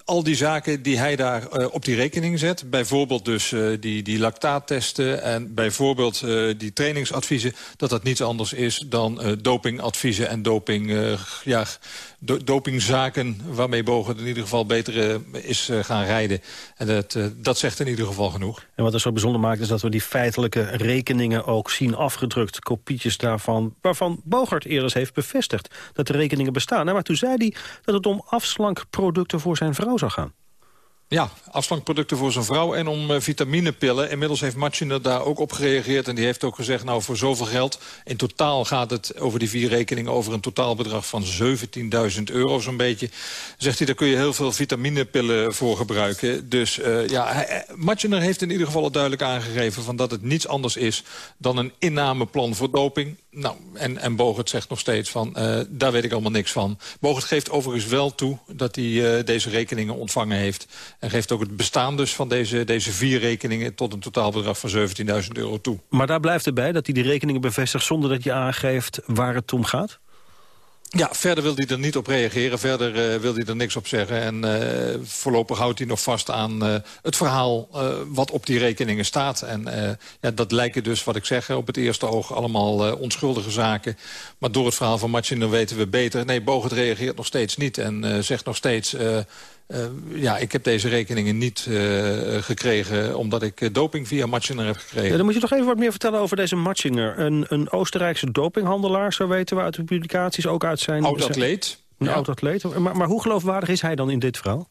al die zaken die hij daar uh, op die rekening zet... bijvoorbeeld dus uh, die, die lactaattesten en bijvoorbeeld uh, die trainingsadviezen... dat dat niets anders is dan dopingadviezen en doping, ja, do dopingzaken... waarmee Bogen in ieder geval beter is gaan rijden. En dat, dat zegt in ieder geval genoeg. En wat er zo bijzonder maakt is dat we die feitelijke rekeningen ook zien afgedrukt. Kopietjes daarvan, waarvan Bogert eerder heeft bevestigd dat de rekeningen bestaan. Maar toen zei hij dat het om afslankproducten voor zijn vrouw zou gaan. Ja, afslankproducten voor zijn vrouw en om uh, vitaminepillen. Inmiddels heeft Matchiner daar ook op gereageerd. En die heeft ook gezegd, nou voor zoveel geld... in totaal gaat het over die vier rekeningen... over een totaalbedrag van 17.000 euro zo'n beetje. Zegt hij, daar kun je heel veel vitaminepillen voor gebruiken. Dus uh, ja, Matchiner heeft in ieder geval het duidelijk aangegeven... Van dat het niets anders is dan een innameplan voor doping. Nou, en, en Bogert zegt nog steeds van, daar weet ik allemaal niks van. Bogert geeft overigens wel toe dat hij deze rekeningen ontvangen heeft. En geeft ook het bestaan dus van deze, deze vier rekeningen... tot een totaalbedrag van 17.000 euro toe. Maar daar blijft erbij dat hij die rekeningen bevestigt... zonder dat je aangeeft waar het om gaat? Ja, verder wil hij er niet op reageren. Verder uh, wil hij er niks op zeggen. En uh, voorlopig houdt hij nog vast aan uh, het verhaal wat op die rekeningen staat. En ja, dat lijken dus, wat ik zeg, op het eerste oog allemaal onschuldige zaken. Maar door het verhaal van Matchiner weten we beter. Nee, Bogert reageert nog steeds niet en zegt nog steeds... Uh, ja, ik heb deze rekeningen niet uh, gekregen omdat ik doping via Matchinger heb gekregen. Ja, dan moet je toch even wat meer vertellen over deze Matchinger. Een, een Oostenrijkse dopinghandelaar, zo weten we uit de publicaties, ook uit zijn... Oud-atleet. Een ja. oud-atleet. Maar, maar hoe geloofwaardig is hij dan in dit verhaal?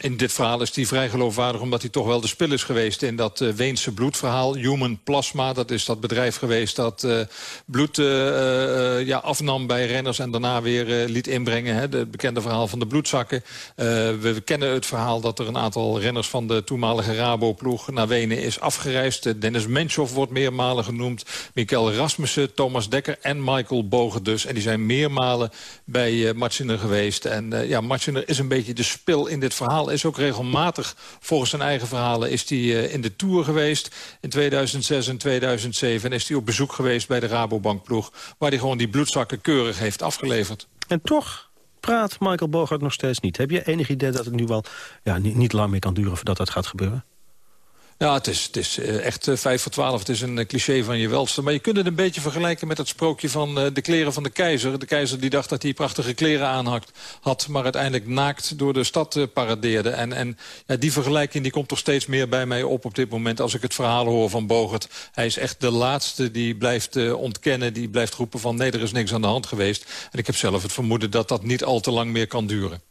In dit verhaal is hij vrij geloofwaardig omdat hij toch wel de spil is geweest in dat uh, Weense bloedverhaal. Human Plasma, dat is dat bedrijf geweest dat uh, bloed uh, ja, afnam bij renners en daarna weer liet inbrengen. Hè, het bekende verhaal van de bloedzakken. we kennen het verhaal dat er een aantal renners van de toenmalige Rabo-ploeg naar Wenen is afgereisd. Dennis Menchoff wordt meermalen genoemd. Michael Rasmussen, Thomas Dekker en Michael Bogen dus. En die zijn meermalen bij uh, geweest. En ja, Matschiner is een beetje de spil in dit verhaal is ook regelmatig, volgens zijn eigen verhalen... is hij uh, in de Tour geweest in 2006 en 2007. En is hij op bezoek geweest bij de Rabobankploeg... waar hij gewoon die bloedzakken keurig heeft afgeleverd. En toch praat Michael Bogart nog steeds niet. Heb je enig idee dat het nu wel ja, niet, niet lang meer kan duren... voordat dat gaat gebeuren? Ja, het is, het is eh, echt uh, vijf voor twaalf. Het is een uh, cliché van je welste. Maar je kunt het een beetje vergelijken met het sprookje van de kleren van de keizer. De keizer die dacht dat hij prachtige kleren aan had... maar uiteindelijk naakt door de stad paradeerde. En, en ja, die vergelijking die komt toch steeds meer bij mij op op dit moment... als ik het verhaal hoor van Bogert. Hij is echt de laatste die blijft ontkennen, die blijft roepen van... nee, er is niks aan de hand geweest. En ik heb zelf het vermoeden dat dat niet al te lang meer kan duren.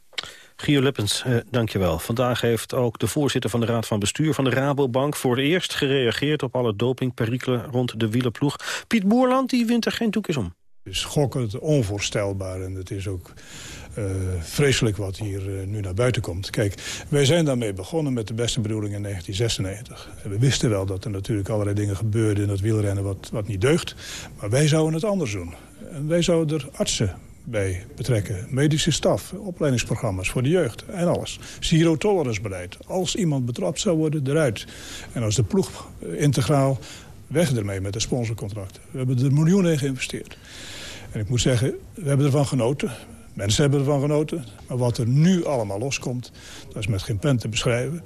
Gio Lippens, eh, dankjewel. Vandaag heeft ook de voorzitter van de Raad van Bestuur van de Rabobank... voor het eerst gereageerd op alle dopingperikelen rond de wielerploeg. Piet Boerland die wint er geen toekjes om. Schokkend, onvoorstelbaar en het is ook uh, vreselijk wat hier uh, nu naar buiten komt. Kijk, wij zijn daarmee begonnen met de beste bedoeling in 1996. we wisten wel dat er natuurlijk allerlei dingen gebeurden in het wielrennen wat, wat niet deugt. Maar wij zouden het anders doen. En wij zouden er artsen bij betrekken. Medische staf, opleidingsprogramma's voor de jeugd en alles. Zero tolerance beleid. Als iemand betrapt zou worden, eruit. En als de ploeg eh, integraal, weg ermee met de sponsorcontract. We hebben er miljoenen in geïnvesteerd. En ik moet zeggen, we hebben ervan genoten. Mensen hebben ervan genoten. Maar wat er nu allemaal loskomt, dat is met geen pen te beschrijven.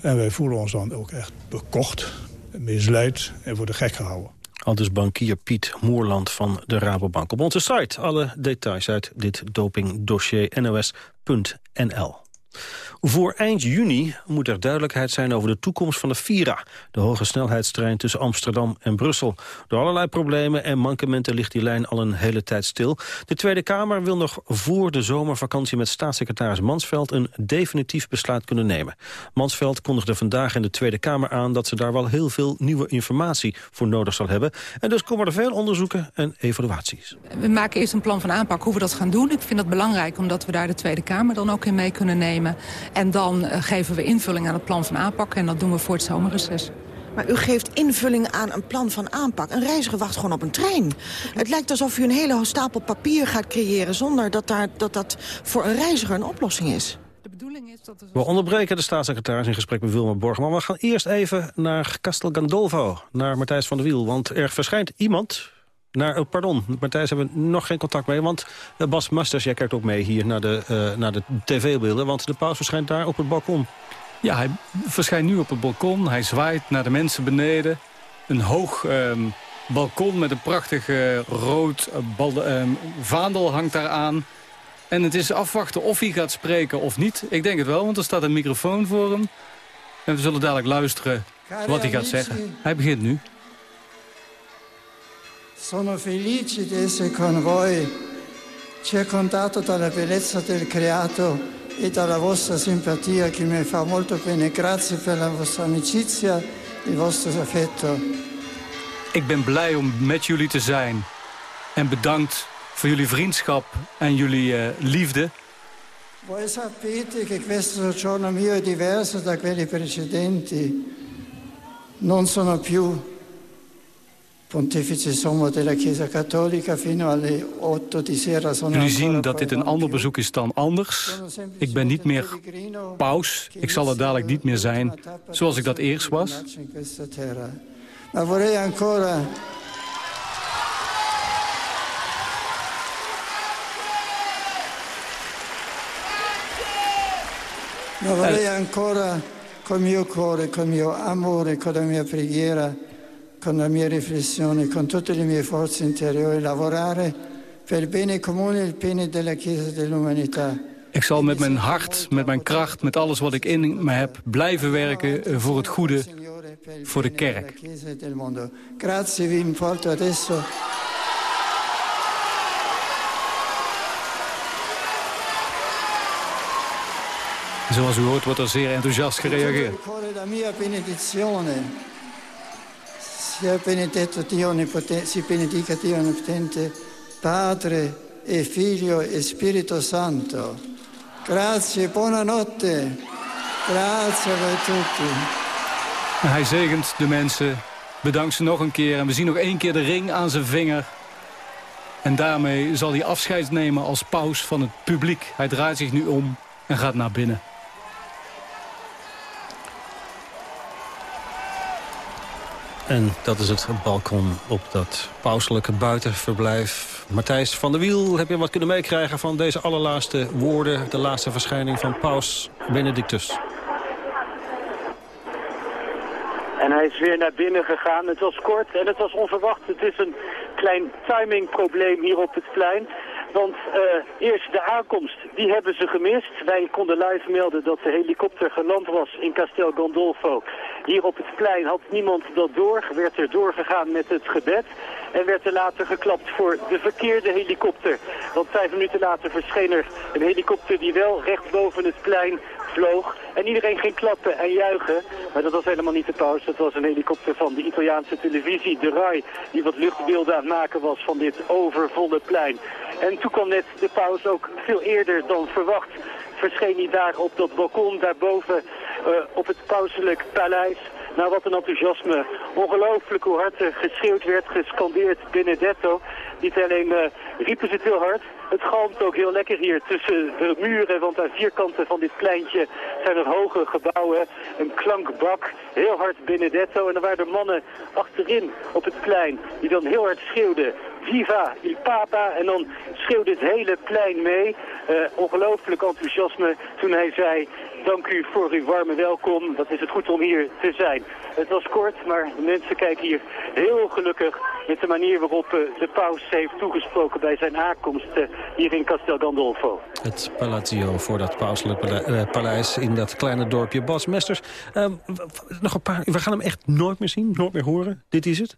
En wij voelen ons dan ook echt bekocht, misleid en voor de gek gehouden. Al bankier Piet Moerland van de Rabobank. Op onze site alle details uit dit dopingdossier nos.nl. Voor eind juni moet er duidelijkheid zijn over de toekomst van de Vira... de hoge snelheidstrein tussen Amsterdam en Brussel. Door allerlei problemen en mankementen ligt die lijn al een hele tijd stil. De Tweede Kamer wil nog voor de zomervakantie met staatssecretaris Mansveld... een definitief besluit kunnen nemen. Mansveld kondigde vandaag in de Tweede Kamer aan... dat ze daar wel heel veel nieuwe informatie voor nodig zal hebben. En dus komen er veel onderzoeken en evaluaties. We maken eerst een plan van aanpak hoe we dat gaan doen. Ik vind dat belangrijk omdat we daar de Tweede Kamer dan ook in mee kunnen nemen. En dan uh, geven we invulling aan het plan van aanpak. En dat doen we voor het zomerreces. Maar u geeft invulling aan een plan van aanpak. Een reiziger wacht gewoon op een trein. Het lijkt alsof u een hele stapel papier gaat creëren... zonder dat daar, dat, dat voor een reiziger een oplossing is. De bedoeling is dat... Er... We onderbreken de staatssecretaris in gesprek met Wilma Borg. Maar we gaan eerst even naar Castel Gandolfo, naar Matthijs van der Wiel. Want er verschijnt iemand, naar, oh, pardon, Matthijs hebben we nog geen contact mee. Want uh, Bas Masters, jij kijkt ook mee hier naar de, uh, naar de tv-beelden. Want de paus verschijnt daar op het balkon. Ja, hij verschijnt nu op het balkon. Hij zwaait naar de mensen beneden. Een hoog um, balkon met een prachtig uh, rood um, vaandel hangt daar aan. En het is afwachten of hij gaat spreken of niet. Ik denk het wel, want er staat een microfoon voor hem. En we zullen dadelijk luisteren wat hij gaat zeggen. Hij begint nu. Sono felice di essere con voi, circondato dalla bellezza del creato e dalla vostra simpatia che mi fa molto bene. Grazie per la vostra amicizia, il vostro affetto. Ik ben blij om met jullie te zijn. En bedankt voor jullie vriendschap en jullie uh, liefde. Voi sapete che questo giorno mio è diverso da quelli precedenti. Non sono più pontifice sommo della Chiesa Cattolica fino alle 8 di sera sono Jullie zien dat dit een ander bezoek is dan anders. Ik ben niet meer paus. Ik zal er dadelijk niet meer zijn zoals ik dat eerst was. Maar vorrei ancora Ma vorrei eh. ancora con mio cuore, con mio amore, con la mia preghiera con la mia riflessione, con tutte le mie forze interiori lavorare per il bene comune e il bene della Chiesa dell'umanità. Ik zal met mijn hart, met mijn kracht, met alles wat ik in me heb... blijven werken voor het goede, voor de kerk. Grazie, vi importo adesso. Zoals u hoort wordt er zeer enthousiast gereageerd. Sia benedetto Dio si benedica Dio onnipotente, Padre e Figlio e Spirito Santo. Grazie, buonanotte. Grazie a tutti. Hij zegent de mensen, bedankt ze nog een keer... en we zien nog één keer de ring aan zijn vinger. En daarmee zal hij afscheid nemen als paus van het publiek. Hij draait zich nu om en gaat naar binnen. En dat is het balkon op dat pauselijke buitenverblijf. Matthijs van der Wiel, heb je wat kunnen meekrijgen van deze allerlaatste woorden... de laatste verschijning van paus Benedictus? En hij is weer naar binnen gegaan. Het was kort en het was onverwacht. Het is een klein timingprobleem hier op het plein. Want uh, eerst de aankomst, die hebben ze gemist. Wij konden live melden dat de helikopter geland was in Castel Gandolfo. Hier op het plein had niemand dat door. Werd er doorgegaan met het gebed. En werd er later geklapt voor de verkeerde helikopter. Want vijf minuten later verscheen er een helikopter die wel recht boven het plein vloog. En iedereen ging klappen en juichen. Maar dat was helemaal niet de pauze. Dat was een helikopter van de Italiaanse televisie, de RAI, die wat luchtbeelden aan het maken was van dit overvolle plein. En toen kwam net de pauze ook veel eerder dan verwacht. Verscheen hij daar op dat balkon daarboven uh, op het pauselijk paleis. Nou, wat een enthousiasme. Ongelooflijk hoe hard er geschreeuwd werd, gescandeerd Benedetto. Niet alleen uh, riepen ze het heel hard, het galmt ook heel lekker hier tussen de muren, want aan vier kanten van dit pleintje zijn er hoge gebouwen, een klankbak, heel hard Benedetto. En er waren mannen achterin op het plein die dan heel hard schreeuwden, Viva il Papa. En dan schreeuwde het hele plein mee. Uh, ongelooflijk enthousiasme toen hij zei, dank u voor uw warme welkom. Wat is het goed om hier te zijn. Het was kort, maar de mensen kijken hier heel gelukkig met de manier waarop uh, de paus heeft toegesproken bij zijn aankomst uh, hier in Castel Gandolfo. Het Palazzo voor dat pauselijk paleis in dat kleine dorpje Bas Mesters. Nog een paar, we gaan hem echt nooit meer zien, nooit meer horen. Dit is het?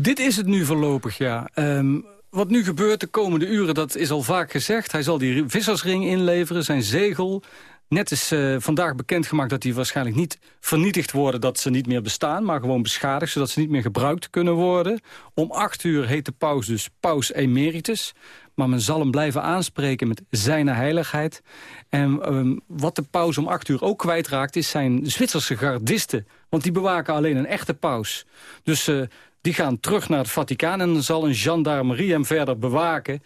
Dit is het nu voorlopig, ja. Um, wat nu gebeurt de komende uren, dat is al vaak gezegd. Hij zal die vissersring inleveren, zijn zegel. Net is uh, vandaag bekendgemaakt dat die waarschijnlijk niet vernietigd worden... dat ze niet meer bestaan, maar gewoon beschadigd... zodat ze niet meer gebruikt kunnen worden. Om acht uur heet de paus dus paus emeritus. Maar men zal hem blijven aanspreken met zijn heiligheid. En um, wat de paus om acht uur ook kwijtraakt... is zijn Zwitserse gardisten. Want die bewaken alleen een echte paus. Dus uh, die gaan terug naar het Vaticaan... en zal een gendarmerie hem verder bewaken...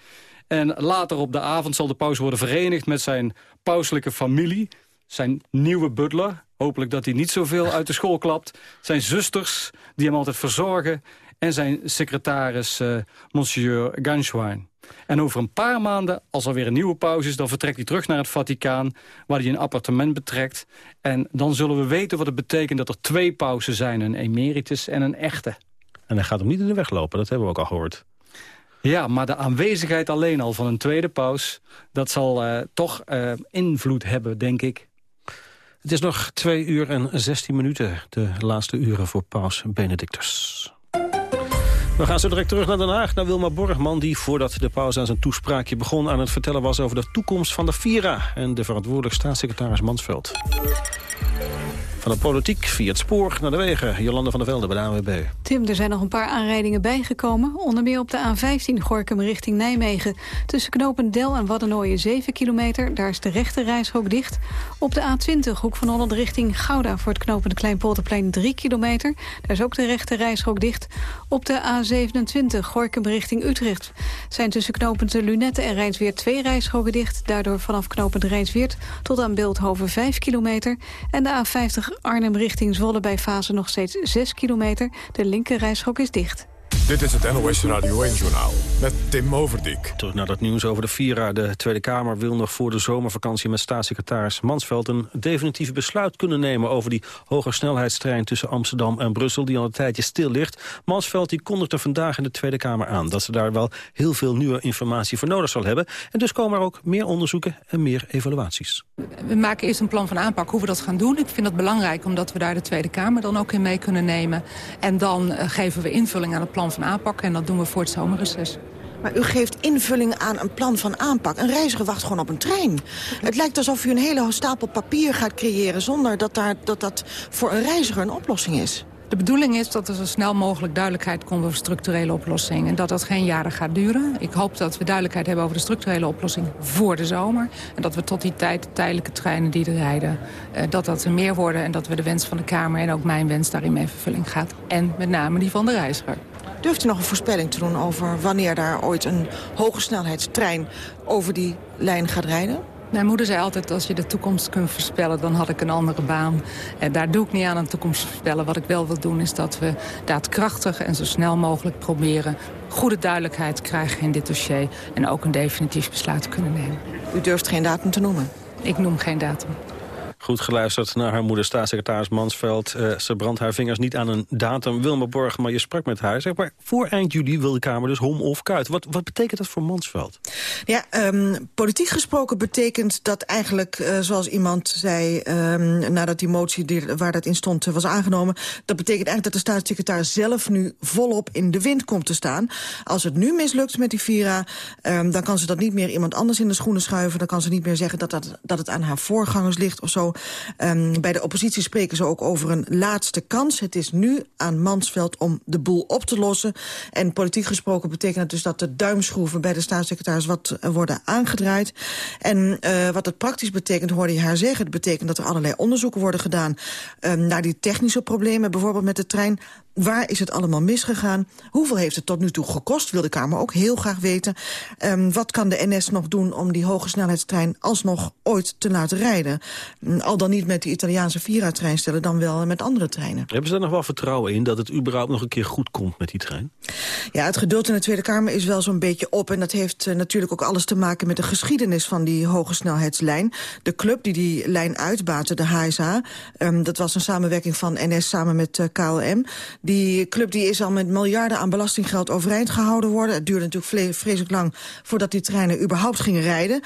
En later op de avond zal de paus worden verenigd met zijn pauselijke familie. Zijn nieuwe butler, hopelijk dat hij niet zoveel uit de school klapt. Zijn zusters, die hem altijd verzorgen. En zijn secretaris, uh, monsieur Ganschwein. En over een paar maanden, als er weer een nieuwe paus is... dan vertrekt hij terug naar het Vaticaan, waar hij een appartement betrekt. En dan zullen we weten wat het betekent dat er twee pausen zijn. Een emeritus en een echte. En hij gaat hem niet in de weg lopen, dat hebben we ook al gehoord. Ja, maar de aanwezigheid alleen al van een tweede paus... dat zal uh, toch uh, invloed hebben, denk ik. Het is nog twee uur en zestien minuten. De laatste uren voor paus Benedictus. We gaan zo direct terug naar Den Haag, naar Wilma Borgman... die voordat de pauze aan zijn toespraakje begon... aan het vertellen was over de toekomst van de Vira... en de verantwoordelijk staatssecretaris Mansveld. Van de politiek via het spoor naar de wegen. Jolande van der Velde bij de ANWB. Tim, er zijn nog een paar aanrijdingen bijgekomen. Onder meer op de A15 Gorkum richting Nijmegen. Tussen Knopendel en Waddenooien 7 kilometer. Daar is de rechte dicht. Op de A20 Hoek van Holland richting Gouda... voor het knopende Kleinpolderplein 3 kilometer. Daar is ook de rechte dicht. Op de A27 Gorkum richting Utrecht... zijn tussen knopend Lunette en Rijnsweer twee reishokken dicht. Daardoor vanaf knopend Rijnsweert tot aan Beeldhoven 5 kilometer. En de A50 Arnhem richting Zwolle bij Fase nog steeds 6 kilometer. De linker is dicht. Dit is het NOS Radio 1-journaal met Tim Overdijk. Terug naar dat nieuws over de Vira. De Tweede Kamer wil nog voor de zomervakantie met staatssecretaris Mansveld... een definitief besluit kunnen nemen over die hogesnelheidstrein... tussen Amsterdam en Brussel, die al een tijdje stil ligt. Mansveld die kondigde vandaag in de Tweede Kamer aan... dat ze daar wel heel veel nieuwe informatie voor nodig zal hebben. En dus komen er ook meer onderzoeken en meer evaluaties. We maken eerst een plan van aanpak hoe we dat gaan doen. Ik vind dat belangrijk omdat we daar de Tweede Kamer dan ook in mee kunnen nemen. En dan uh, geven we invulling aan het plan van aanpak. En dat doen we voor het zomerreces. Maar u geeft invulling aan een plan van aanpak. Een reiziger wacht gewoon op een trein. Het lijkt alsof u een hele stapel papier gaat creëren... zonder dat daar, dat, dat voor een reiziger een oplossing is. De bedoeling is dat er zo snel mogelijk duidelijkheid komt over structurele oplossingen. En dat dat geen jaren gaat duren. Ik hoop dat we duidelijkheid hebben over de structurele oplossing voor de zomer. En dat we tot die tijd de tijdelijke treinen die er rijden, eh, dat dat er meer worden. En dat we de wens van de Kamer en ook mijn wens daarin mee vervulling gaat. En met name die van de reiziger. Durft u nog een voorspelling te doen over wanneer daar ooit een hoge snelheidstrein over die lijn gaat rijden? Mijn moeder zei altijd, als je de toekomst kunt voorspellen, dan had ik een andere baan. En daar doe ik niet aan een toekomst voorspellen. Wat ik wel wil doen, is dat we daadkrachtig en zo snel mogelijk proberen... goede duidelijkheid krijgen in dit dossier. En ook een definitief besluit kunnen nemen. U durft geen datum te noemen? Ik noem geen datum. Goed geluisterd naar haar moeder, staatssecretaris Mansveld. Uh, ze brandt haar vingers niet aan een datum. Wilma Borg, maar je sprak met haar. Zeg maar, voor eind juli wil de Kamer dus hom of kuit. Wat, wat betekent dat voor Mansveld? Ja, um, politiek gesproken betekent dat eigenlijk, uh, zoals iemand zei... Um, nadat die motie waar dat in stond was aangenomen... dat betekent eigenlijk dat de staatssecretaris zelf nu volop in de wind komt te staan. Als het nu mislukt met die Vira, um, dan kan ze dat niet meer iemand anders in de schoenen schuiven. Dan kan ze niet meer zeggen dat, dat, dat het aan haar voorgangers ligt of zo. Um, bij de oppositie spreken ze ook over een laatste kans. Het is nu aan Mansveld om de boel op te lossen. En politiek gesproken betekent het dus dat de duimschroeven... bij de staatssecretaris wat uh, worden aangedraaid. En uh, wat het praktisch betekent, hoorde je haar zeggen... het betekent dat er allerlei onderzoeken worden gedaan... Um, naar die technische problemen, bijvoorbeeld met de trein... Waar is het allemaal misgegaan? Hoeveel heeft het tot nu toe gekost? Wil de Kamer ook heel graag weten. Um, wat kan de NS nog doen om die hoge snelheidstrein alsnog ooit te laten rijden? Um, al dan niet met die Italiaanse Vira-trein stellen, dan wel met andere treinen. Hebben ze daar nog wel vertrouwen in dat het überhaupt nog een keer goed komt met die trein? Ja, het geduld in de Tweede Kamer is wel zo'n beetje op. En dat heeft uh, natuurlijk ook alles te maken met de geschiedenis van die hoge snelheidslijn. De club die die lijn uitbaatte, de HSA, um, dat was een samenwerking van NS samen met uh, KLM... Die club die is al met miljarden aan belastinggeld overeind gehouden worden. Het duurde natuurlijk vreselijk lang voordat die treinen überhaupt gingen rijden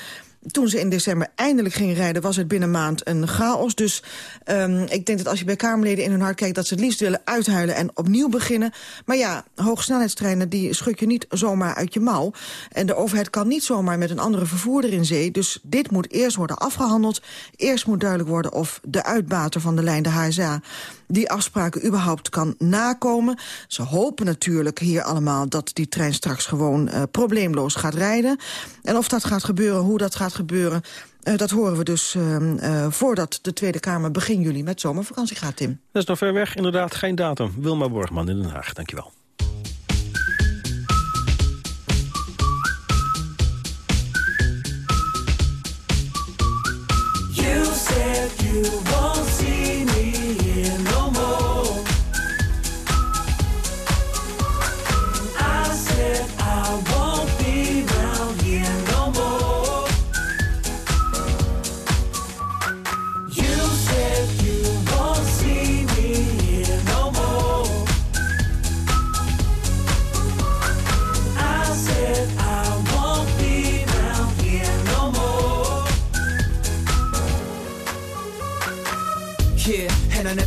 toen ze in december eindelijk gingen rijden... was het binnen maand een chaos. Dus um, ik denk dat als je bij Kamerleden in hun hart kijkt... dat ze het liefst willen uithuilen en opnieuw beginnen. Maar ja, hoogsnelheidstreinen die schud je niet zomaar uit je mouw. En de overheid kan niet zomaar met een andere vervoerder in zee. Dus dit moet eerst worden afgehandeld. Eerst moet duidelijk worden of de uitbater van de lijn, de HSA... die afspraken überhaupt kan nakomen. Ze hopen natuurlijk hier allemaal dat die trein straks gewoon uh, probleemloos gaat rijden. En of dat gaat gebeuren, hoe dat gaat gebeuren... Uh, dat horen we dus uh, uh, voordat de Tweede Kamer begin juli met zomervakantie gaat, Tim. Dat is nog ver weg, inderdaad geen datum. Wilma Borgman in Den Haag, dankjewel. You said you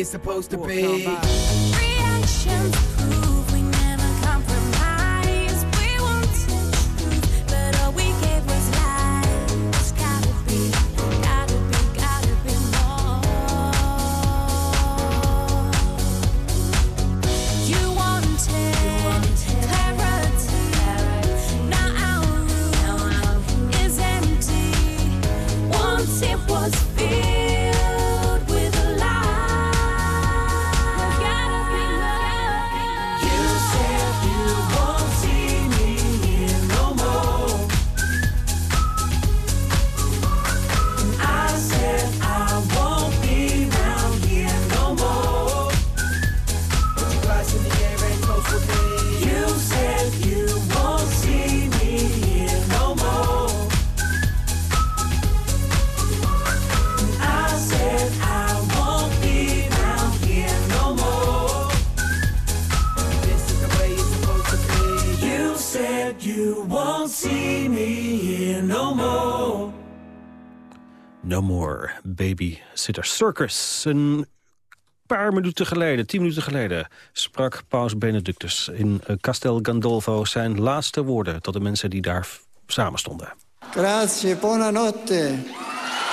it's supposed to be. Sitter Circus. Een paar minuten geleden, tien minuten geleden... sprak Paus Benedictus in eh, Castel Gandolfo zijn laatste woorden... tot de mensen die daar samen stonden. Grazie, buonanotte.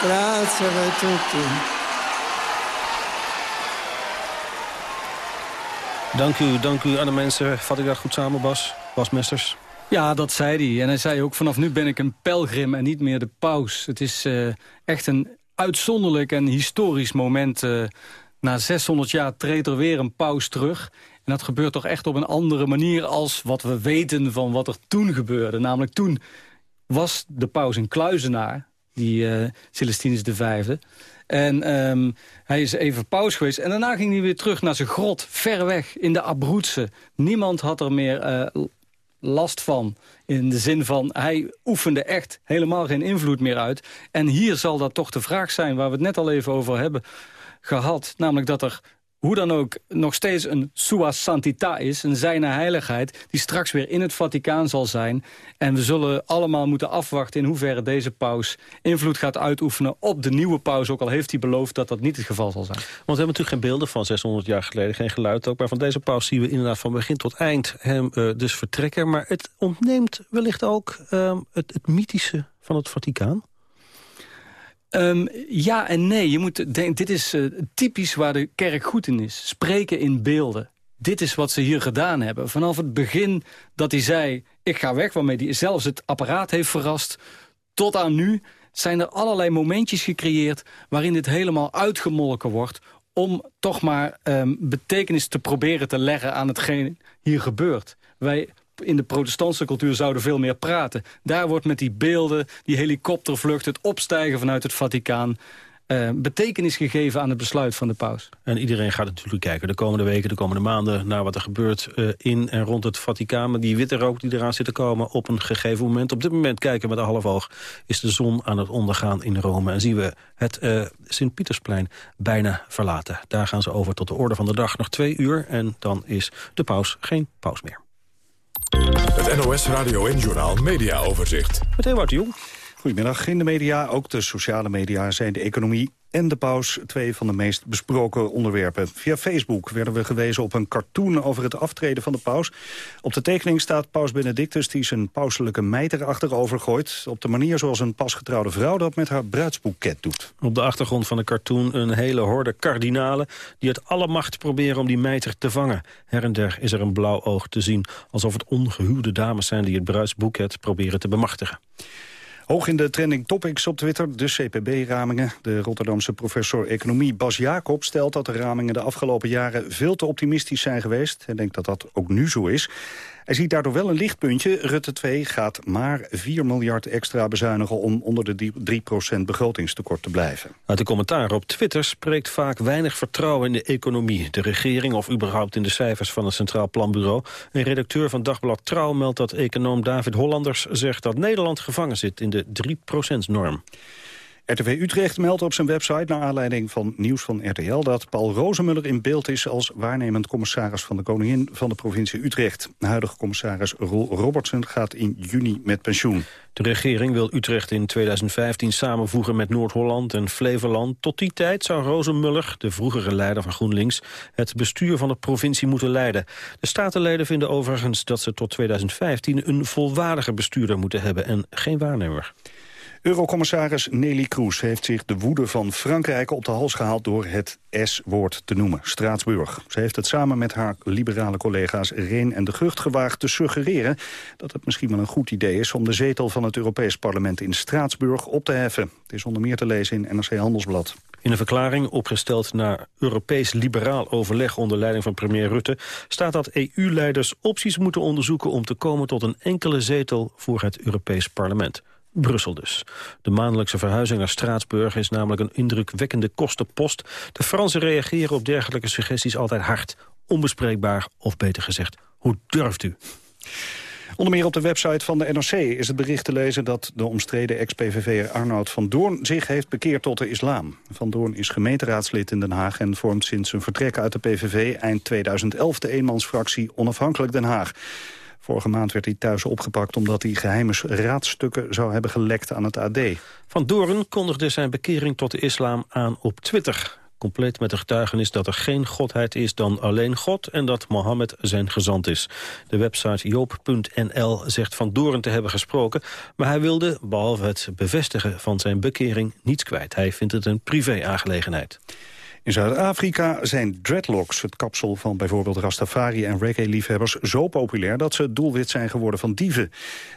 Grazie a tutti. Dank u, dank u aan de mensen. Vat ik dat goed samen, Bas? Bas Mesters? Ja, dat zei hij. En hij zei ook, vanaf nu ben ik een pelgrim en niet meer de paus. Het is eh, echt een uitzonderlijk en historisch moment. eh, na 600 jaar treedt er weer een paus terug. En dat gebeurt toch echt op een andere manier als wat we weten van wat er toen gebeurde. Namelijk toen was de paus een kluizenaar, die eh Celestinus V. En ehm, hij is even paus geweest. En daarna ging hij weer terug naar zijn grot, ver weg, in de Abruzzen. Niemand had er meer eh, last van. In de zin van, hij oefende echt helemaal geen invloed meer uit. En hier zal dat toch de vraag zijn waar we het net al even over hebben gehad. Namelijk dat er hoe dan ook nog steeds een sua santita is, een zijne heiligheid... die straks weer in het Vaticaan zal zijn. En we zullen allemaal moeten afwachten in hoeverre deze paus invloed gaat uitoefenen op de nieuwe paus. Ook al heeft hij beloofd dat dat niet het geval zal zijn. Want we hebben natuurlijk geen beelden van 600 jaar geleden, geen geluid ook. Maar van deze paus zien we inderdaad van begin tot eind hem eh, dus vertrekken. Maar het ontneemt wellicht ook ehm, het, het mythische van het Vaticaan. Ehm, ja en nee. Je moet dit is eh, typisch waar de kerk goed in is. Spreken in beelden. Dit is wat ze hier gedaan hebben. Vanaf het begin dat hij zei, ik ga weg... waarmee hij zelfs het apparaat heeft verrast... tot aan nu zijn er allerlei momentjes gecreëerd... waarin dit helemaal uitgemolken wordt... om toch maar ehm, betekenis te proberen te leggen aan hetgeen hier gebeurt. Wij in de protestantse cultuur zouden veel meer praten. Daar wordt met die beelden, die helikoptervlucht... het opstijgen vanuit het Vaticaan... eh, betekenis gegeven aan het besluit van de paus. En iedereen gaat natuurlijk kijken de komende weken, de komende maanden... naar wat er gebeurt eh, in en rond het Vaticaan. Maar die witte rook die eraan zit te komen op een gegeven moment. Op dit moment kijken we met een half oog is de zon aan het ondergaan in Rome. En zien we het eh, Sint-Pietersplein bijna verlaten. Daar gaan ze over tot de orde van de dag. Nog twee uur en dan is de paus geen paus meer. Het NOS Radio en Journaal Media Overzicht. Met Ewout de Jong. Goedemiddag. In de media, ook de sociale media, zijn de economie en de paus twee van de meest besproken onderwerpen. Via Facebook werden we gewezen op een cartoon over het aftreden van de paus. Op de tekening staat paus Benedictus die zijn pauselijke mijter achterover gooit... op de manier zoals een pasgetrouwde vrouw dat met haar bruidsboeket doet. Op de achtergrond van de cartoon een hele horde kardinalen... die uit alle macht proberen om die mijter te vangen. Her en der is er een blauw oog te zien... alsof het ongehuwde dames zijn die het bruidsboeket proberen te bemachtigen. Hoog in de trending topics op Twitter, de CPB-ramingen. De Rotterdamse professor economie Bas Jacob stelt dat de ramingen de afgelopen jaren veel te optimistisch zijn geweest. Hij denkt dat dat ook nu zo is. Hij ziet daardoor wel een lichtpuntje. Rutte 2 gaat maar 4 miljard extra bezuinigen om onder de 3% begrotingstekort te blijven. Uit de commentaar op Twitter spreekt vaak weinig vertrouwen in de economie, de regering of überhaupt in de cijfers van het Centraal Planbureau. Een redacteur van Dagblad Trouw meldt dat econoom David Hollanders zegt dat Nederland gevangen zit in de 3%-norm. RTV Utrecht meldt op zijn website naar aanleiding van nieuws van RTL... dat Paul Rozemuller in beeld is als waarnemend commissaris van de Koningin van de provincie Utrecht. De huidige commissaris Roel Robertson gaat in juni met pensioen. De regering wil Utrecht in 2015 samenvoegen met Noord-Holland en Flevoland. Tot die tijd zou Rozenmuller, de vroegere leider van GroenLinks... het bestuur van de provincie moeten leiden. De statenleden vinden overigens dat ze tot 2015... een volwaardige bestuurder moeten hebben en geen waarnemer. Eurocommissaris Nelly Kroes heeft zich de woede van Frankrijk op de hals gehaald door het S-woord te noemen, Straatsburg. Ze heeft het samen met haar liberale collega's Reen en de Gucht gewaagd te suggereren dat het misschien wel een goed idee is om de zetel van het Europees Parlement in Straatsburg op te heffen. Het is onder meer te lezen in NRC Handelsblad. In een verklaring opgesteld naar Europees liberaal overleg onder leiding van premier Rutte staat dat EU-leiders opties moeten onderzoeken om te komen tot een enkele zetel voor het Europees Parlement. Brussel dus. De maandelijkse verhuizing naar Straatsburg is namelijk een indrukwekkende kostenpost. De Fransen reageren op dergelijke suggesties altijd hard, onbespreekbaar of beter gezegd, hoe durft u? Onder meer op de website van de NRC is het bericht te lezen dat de omstreden ex-PVV'er Arnoud van Doorn zich heeft bekeerd tot de islam. Van Doorn is gemeenteraadslid in Den Haag en vormt sinds zijn vertrek uit de PVV eind 2011 de eenmansfractie Onafhankelijk Den Haag. Vorige maand werd hij thuis opgepakt omdat hij geheime raadstukken zou hebben gelekt aan het AD. Van Doorn kondigde zijn bekering tot de islam aan op Twitter. Compleet met de getuigenis dat er geen godheid is dan alleen God... en dat Mohammed zijn gezant is. De website joop.nl zegt Van Doorn te hebben gesproken... maar hij wilde, behalve het bevestigen van zijn bekering, niets kwijt. Hij vindt het een privé-aangelegenheid. In Zuid-Afrika zijn dreadlocks, het kapsel van bijvoorbeeld Rastafari en reggae-liefhebbers, zo populair dat ze doelwit zijn geworden van dieven.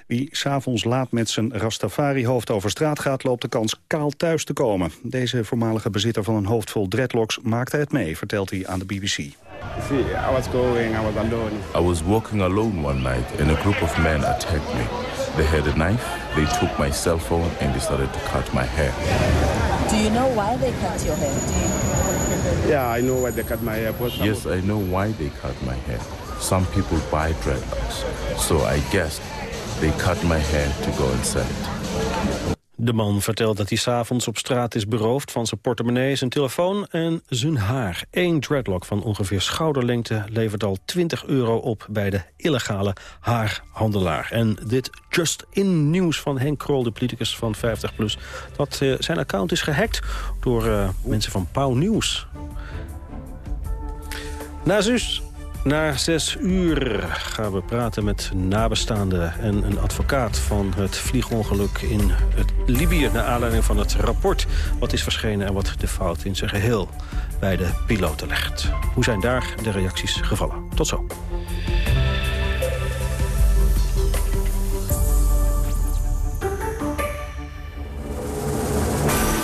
Wie s'avonds laat met zijn Rastafari-hoofd over straat gaat, loopt de kans kaal thuis te komen. Deze voormalige bezitter van een hoofd vol dreadlocks maakte het mee, vertelt hij aan de BBC. See, I was going, I was alone. I was walking alone one night and a group of men attacked me. They had a knife, they took my cell phone and they started to cut my hair. Do you know why they cut your hair? Yeah, I know why they cut my hair. Yes, I know why they cut my hair. Some people buy dreadlocks. So I guess they cut my hair to go and sell it. De man vertelt dat hij s'avonds op straat is beroofd van zijn portemonnee, zijn telefoon en zijn haar. Eén dreadlock van ongeveer schouderlengte levert al 20 euro op bij de illegale haarhandelaar. En dit just in nieuws van Henk Krol, de politicus van 50PLUS, dat uh, zijn account is gehackt door uh, mensen van Pauw Nieuws. Na zus na zes uur gaan we praten met nabestaanden en een advocaat van het vliegongeluk in het Libië... naar aanleiding van het rapport wat is verschenen en wat de fout in zijn geheel bij de piloten legt. Hoe zijn daar de reacties gevallen? Tot zo.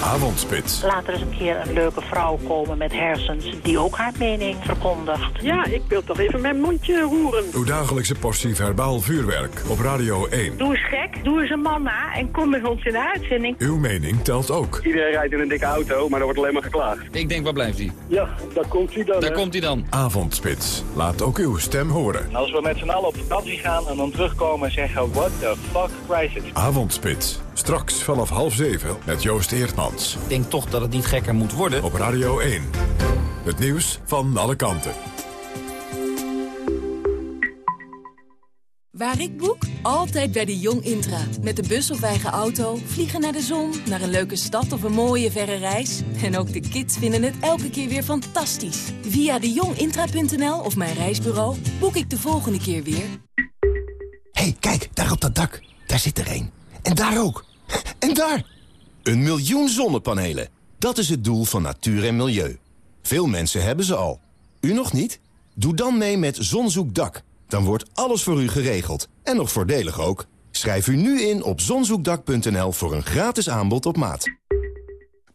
Avondspits. Laat er eens een keer een leuke vrouw komen met hersens die ook haar mening verkondigt. Ja, ik wil toch even mijn mondje roeren. Uw dagelijkse portie verbaal vuurwerk op Radio 1. Doe eens gek, doe eens een man na en kom met ons in de uitzending. Uw mening telt ook. Iedereen rijdt in een dikke auto, maar er wordt alleen maar geklaagd. Ik denk, waar blijft hij? Ja, daar komt hij dan. Daar hè. komt hij dan. Avondspits. Laat ook uw stem horen. Als we met z'n allen op vakantie gaan en dan terugkomen en zeggen... What the fuck crisis. Avondspits. Straks vanaf half zeven met Joost Eertmans. Ik denk toch dat het niet gekker moet worden. Op Radio 1. Het nieuws van alle kanten. Waar ik boek? Altijd bij de Jong Intra. Met de bus of eigen auto, vliegen naar de zon, naar een leuke stad of een mooie verre reis. En ook de kids vinden het elke keer weer fantastisch. Via dejongintra.nl of mijn reisbureau boek ik de volgende keer weer. hey, kijk, daar op dat dak. Daar zit er één. En daar ook. En daar! Een miljoen zonnepanelen. Dat is het doel van natuur en milieu. Veel mensen hebben ze al. U nog niet? Doe dan mee met Zonzoekdak. Dan wordt alles voor u geregeld. En nog voordelig ook. Schrijf u nu in op zonzoekdak.nl voor een gratis aanbod op maat.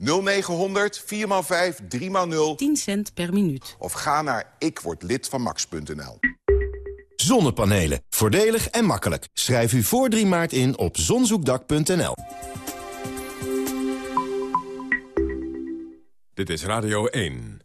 0900 4x5 3x0 10 cent per minuut. of ga naar ikwordlidvanmax.nl. Zonnepanelen. Voordelig en makkelijk. Schrijf u voor 3 maart in op zonzoekdak.nl. Dit is Radio 1.